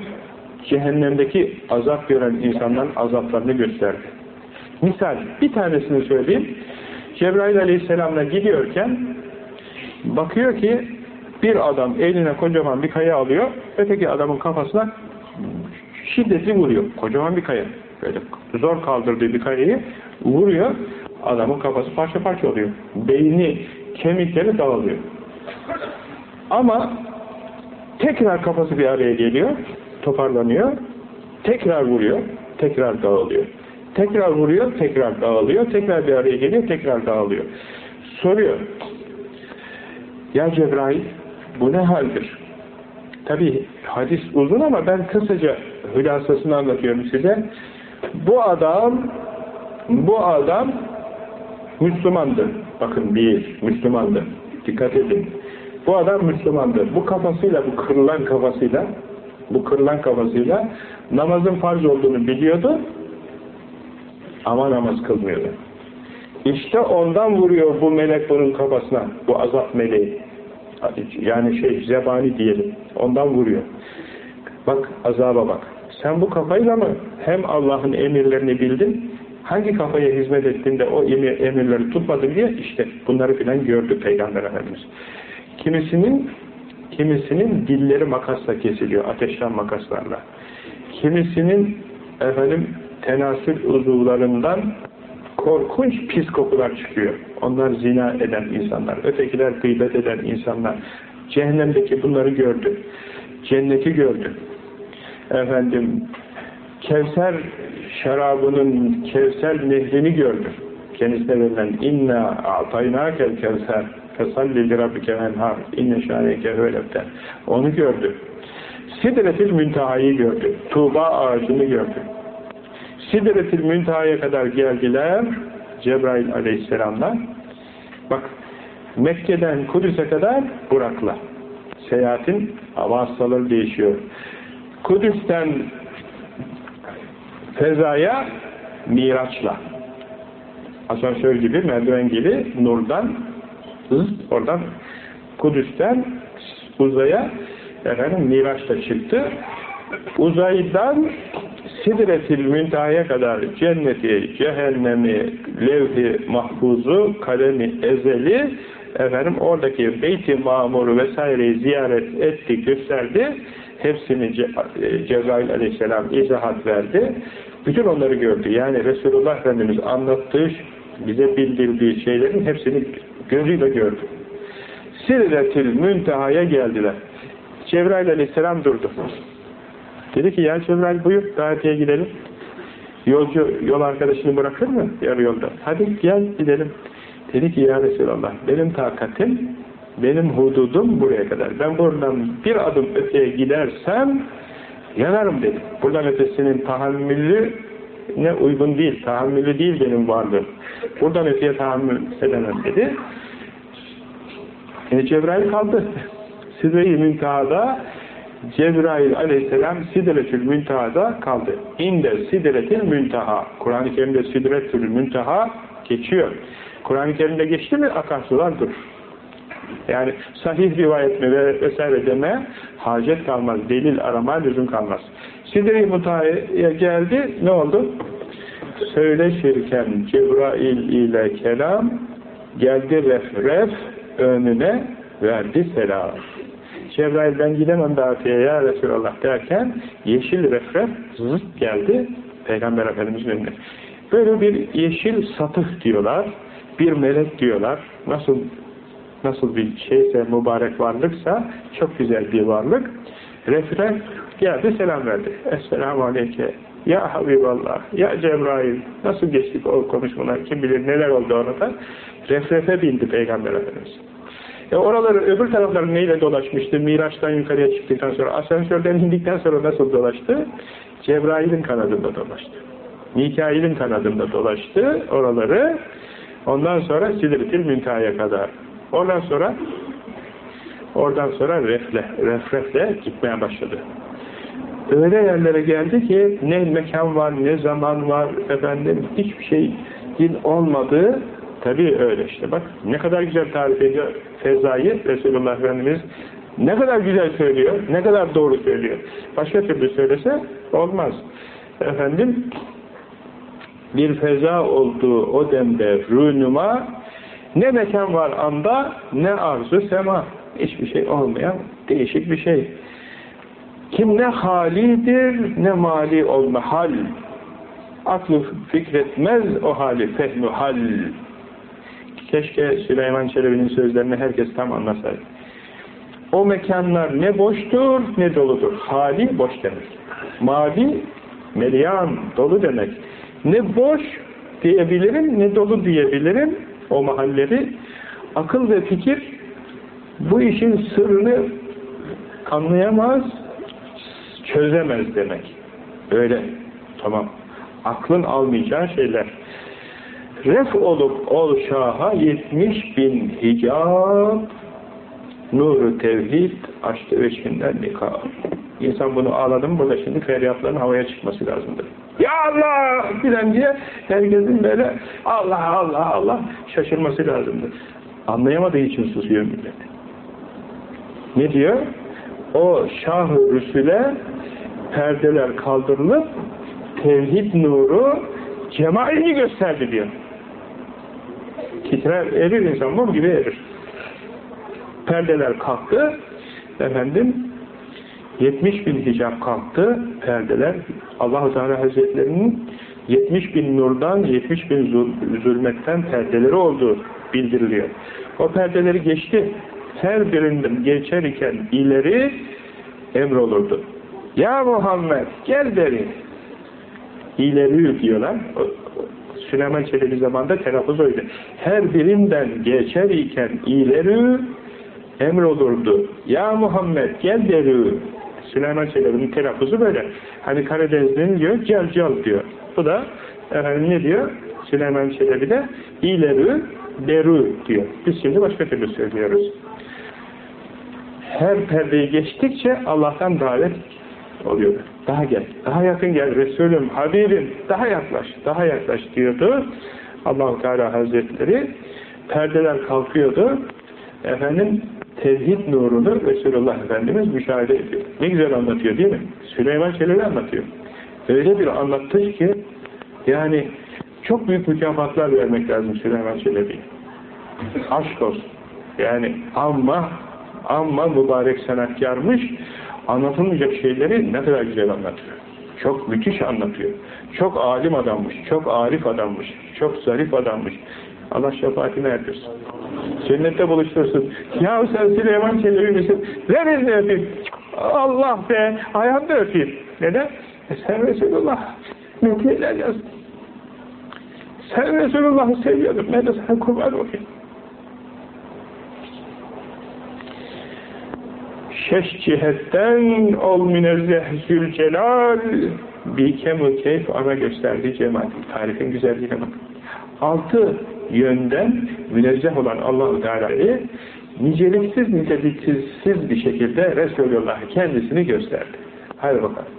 cehennemdeki azap gören insanların azaplarını gösterdi. Misal bir tanesini söyleyeyim. Cebrail Aleyhisselam'la gidiyorken bakıyor ki bir adam eline kocaman bir kaya alıyor, öteki adamın kafasına şiddetli vuruyor. Kocaman bir kaya. Böyle zor kaldırdığı bir kayayı vuruyor. Adamın kafası parça parça oluyor. Beyni, kemikleri dağılıyor. Ama tekrar kafası bir araya geliyor, toparlanıyor, tekrar vuruyor, tekrar dağılıyor. Tekrar vuruyor, tekrar dağılıyor, tekrar bir araya geliyor, tekrar dağılıyor. Soruyor, ya Cebrail bu ne haldir? Tabi hadis uzun ama ben kısaca hülasasını anlatıyorum size. Bu adam bu adam Müslümandı. Bakın bir, Müslümandı. Dikkat edin. Bu adam Müslümandı. Bu kafasıyla, bu kırılan kafasıyla, bu kırılan kafasıyla namazın farz olduğunu biliyordu ama namaz kılmıyordu. İşte ondan vuruyor bu melek bunun kafasına, bu azap meleği. Yani şey, zebani diyelim. Ondan vuruyor. Bak, azaba bak. Sen bu kafayla mı hem Allah'ın emirlerini bildin, hangi kafaya hizmet ettin de o emir, emirleri tutmadın diye işte bunları filan gördü Peygamber Efendimiz. Kimisinin kimisinin dilleri makasla kesiliyor, ateşten makaslarla. Kimisinin efendim tenasül uzuvlarından korkunç pis kokular çıkıyor. Onlar zina eden insanlar, ötekiler gıybet eden insanlar. Cehennemdeki bunları gördü. Cenneti gördü. Efendim, Kevser şarabının Kevser nehrini gördü. Kendisine verilen inna a'taynâkel kevser fesalli li rabbike enhar inne hölefter. Onu gördü. Sidretil müntehayı gördü. Tuğba ağacını gördü. Sidretil müntehaya kadar geldiler Cebrail aleyhisselamla. Bak Mekke'den Kudüs'e kadar Burak'la. Seyahatin vasıtaları değişiyor. Kudüs'ten fezaya miraçla. Asansör gibi, merdiven gibi nurdan oradan Kudüs'ten uzaya efendim miraçla çıktı. Uzaydan Sidretil müntehaya kadar cenneti, cehennemi, levh-i mahfuzu, kalemi ezeli, efendim oradaki beyt-i mamuru vesaireyi ziyaret etti, gösterdi. Hepsini Ce e, Cebrail aleyhisselam izahat verdi. Bütün onları gördü. Yani Resulullah Efendimiz anlattığı, bize bildirdiği şeylerin hepsini gözüyle gördü. Sidretil müntehaya geldiler. Cebrail aleyhisselam durdu. Dedi ki ya Cebrail buyur davetiye gidelim. Yolcu yol arkadaşını bırakır mı yarı yolda? Hadi gel gidelim. Dedi ki ya Resulallah benim takatim benim hududum buraya kadar. Ben buradan bir adım öteye gidersem yanarım dedi. Buradan ötesinin tahammülü ne uygun değil. Tahammülü değil benim varlığım. Buradan öteye tahammül edemem dedi. E, Cebrail kaldı. Sidre-i Münteha'da Cebrail aleyhisselam Sidretül Münteha'da kaldı. İnde Sidretül Münteha. Kur'an-ı Kerim'de Sidretül Münteha geçiyor. Kur'an-ı Kerim'de geçti mi akarsular durur. Yani sahih rivayet mi ve vesaire deme hacet kalmaz. Delil arama lüzum kalmaz. Sidre-i geldi. Ne oldu? Söyleşirken Cebrail ile kelam geldi ref ref önüne verdi selam. Cebrail ben gidemem dafiye ya Resulallah derken yeşil refref zıt geldi Peygamber Efendimiz'in önüne. Böyle bir yeşil satıh diyorlar, bir melek diyorlar. Nasıl nasıl bir şeyse, mübarek varlıksa çok güzel bir varlık. Refref geldi selam verdi. Esselamu Aleyke. Ya Habiballah, ya Cebrail. Nasıl geçtik o konuşmalar, kim bilir neler oldu orada. Refrefe bindi Peygamber Efendimiz. E oraları öbür tarafları neyle dolaşmıştı? Miraç'tan yukarıya çıktıktan sonra, asansörden indikten sonra nasıl dolaştı? Cebrail'in kanadında dolaştı. Mikail'in kanadında dolaştı oraları. Ondan sonra Sidretil Münteha'ya kadar. Ondan sonra oradan sonra refle, refrefle gitmeye başladı. Öyle yerlere geldi ki ne mekan var, ne zaman var, efendim hiçbir şeyin olmadığı Tabii öyle işte bak ne kadar güzel tarif ediyor fezayı Resulullah Efendimiz ne kadar güzel söylüyor, ne kadar doğru söylüyor. Başka türlü söylese olmaz. Efendim bir feza olduğu o demde rünuma ne mekan var anda ne arzu sema. Hiçbir şey olmayan değişik bir şey. Kim ne halidir ne mali olma hal. Aklı fikretmez o hali fehmu hal. Keşke Süleyman Çelebi'nin sözlerini herkes tam anlasaydı. O mekanlar ne boştur ne doludur. Hali boş demek. Mali, meliyan, dolu demek. Ne boş diyebilirim ne dolu diyebilirim o mahalleri. Akıl ve fikir bu işin sırrını anlayamaz, çözemez demek. Öyle. Tamam. Aklın almayacağı şeyler. Ref olup ol şaha yetmiş bin hicab nuru tevhid açtı veçhinden nikah. İnsan bunu ağladı mı burada şimdi feryatların havaya çıkması lazımdır. Ya Allah filan diye herkesin böyle Allah Allah Allah şaşırması lazımdır. Anlayamadığı için susuyor millet. Ne diyor? O şah-ı Rüsül'e perdeler kaldırılıp tevhid nuru cemalini gösterdi diyor. Titrer, erir insan mum gibi erir. Perdeler kalktı, efendim 70 bin hicap kalktı, perdeler Allah-u Teala Hazretlerinin 70 bin nurdan, 70 bin zul zulmetten perdeleri olduğu bildiriliyor. O perdeleri geçti. Her birinden geçer iken ileri emrolurdu. Ya Muhammed gel beri. İleri diyorlar. Süleyman Çelebi zamanında telaffuz oydu. Her birinden geçer iken ileri emrolurdu. Ya Muhammed gel beri. Süleyman Çelebi'nin telaffuzu böyle. Hani Karadeniz'in diyor cal cal diyor. Bu da efendim ne diyor? Süleyman Çelebi de ileri deru diyor. Biz şimdi başka türlü söylüyoruz. Her perdeyi geçtikçe Allah'tan davet oluyor. Daha gel, daha yakın gel Resulüm, Habibim, daha yaklaş, daha yaklaş diyordu. Allahu Teala Hazretleri perdeler kalkıyordu. Efendim tevhid nurunu Resulullah Efendimiz müşahede ediyor. Ne güzel anlatıyor değil mi? Süleyman Çelebi anlatıyor. Öyle bir anlattı ki yani çok büyük mükafatlar vermek lazım Süleyman Çelebi'ye. Aşk olsun. Yani amma amma mübarek sanatkarmış anlatılmayacak şeyleri ne kadar güzel anlatıyor. Çok müthiş anlatıyor. Çok alim adammış, çok arif adammış, çok zarif adammış. Allah şefaatini erdirsin. Cennette buluştursun. Ya sen Süleyman Çelebi misin? Ver elini öpeyim. Allah be! Ayağımda öpeyim. Neden? E sen Resulullah. Mümkünler yazın. Sen Resulullah'ı seviyordun. Ben de sana kurban olayım. Şeş cihetten ol münezzeh zülcelal bikemu keyf ana gösterdiği cemal. Tarifin güzelliğine bak. Altı yönden münezzeh olan Allah-u Teala'yı niceliksiz niteliksiz bir şekilde Resulullah kendisini gösterdi. Hadi bakalım.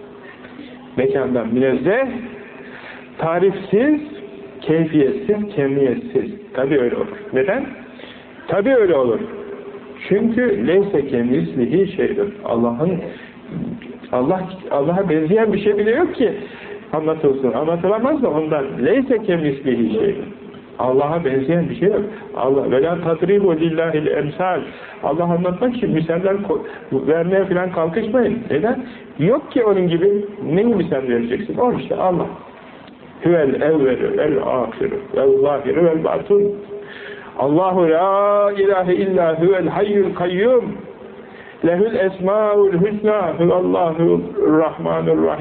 Mekandan münezzeh, tarifsiz, keyfiyetsiz, kemiyetsiz. Tabi öyle olur. Neden? Tabi öyle olur. Çünkü leyse kemislihi şeydir. Allah'ın Allah Allah'a benzeyen bir şey bile yok ki anlatılsın. Anlatılamaz da ondan. Leyse kemislihi şeydir. Allah'a benzeyen bir şey yok. Allah ve la tadribu lillahil emsal. Allah anlatmak için misaller vermeye falan kalkışmayın. Neden? Yok ki onun gibi neyi misal vereceksin? O işte Allah. Huvel evvelü vel ahiru vel zahiru vel batun. الله لا إله إلا هو الحي القيوم. له الأسماء الحسنى هو الله الرحمن الرحيم.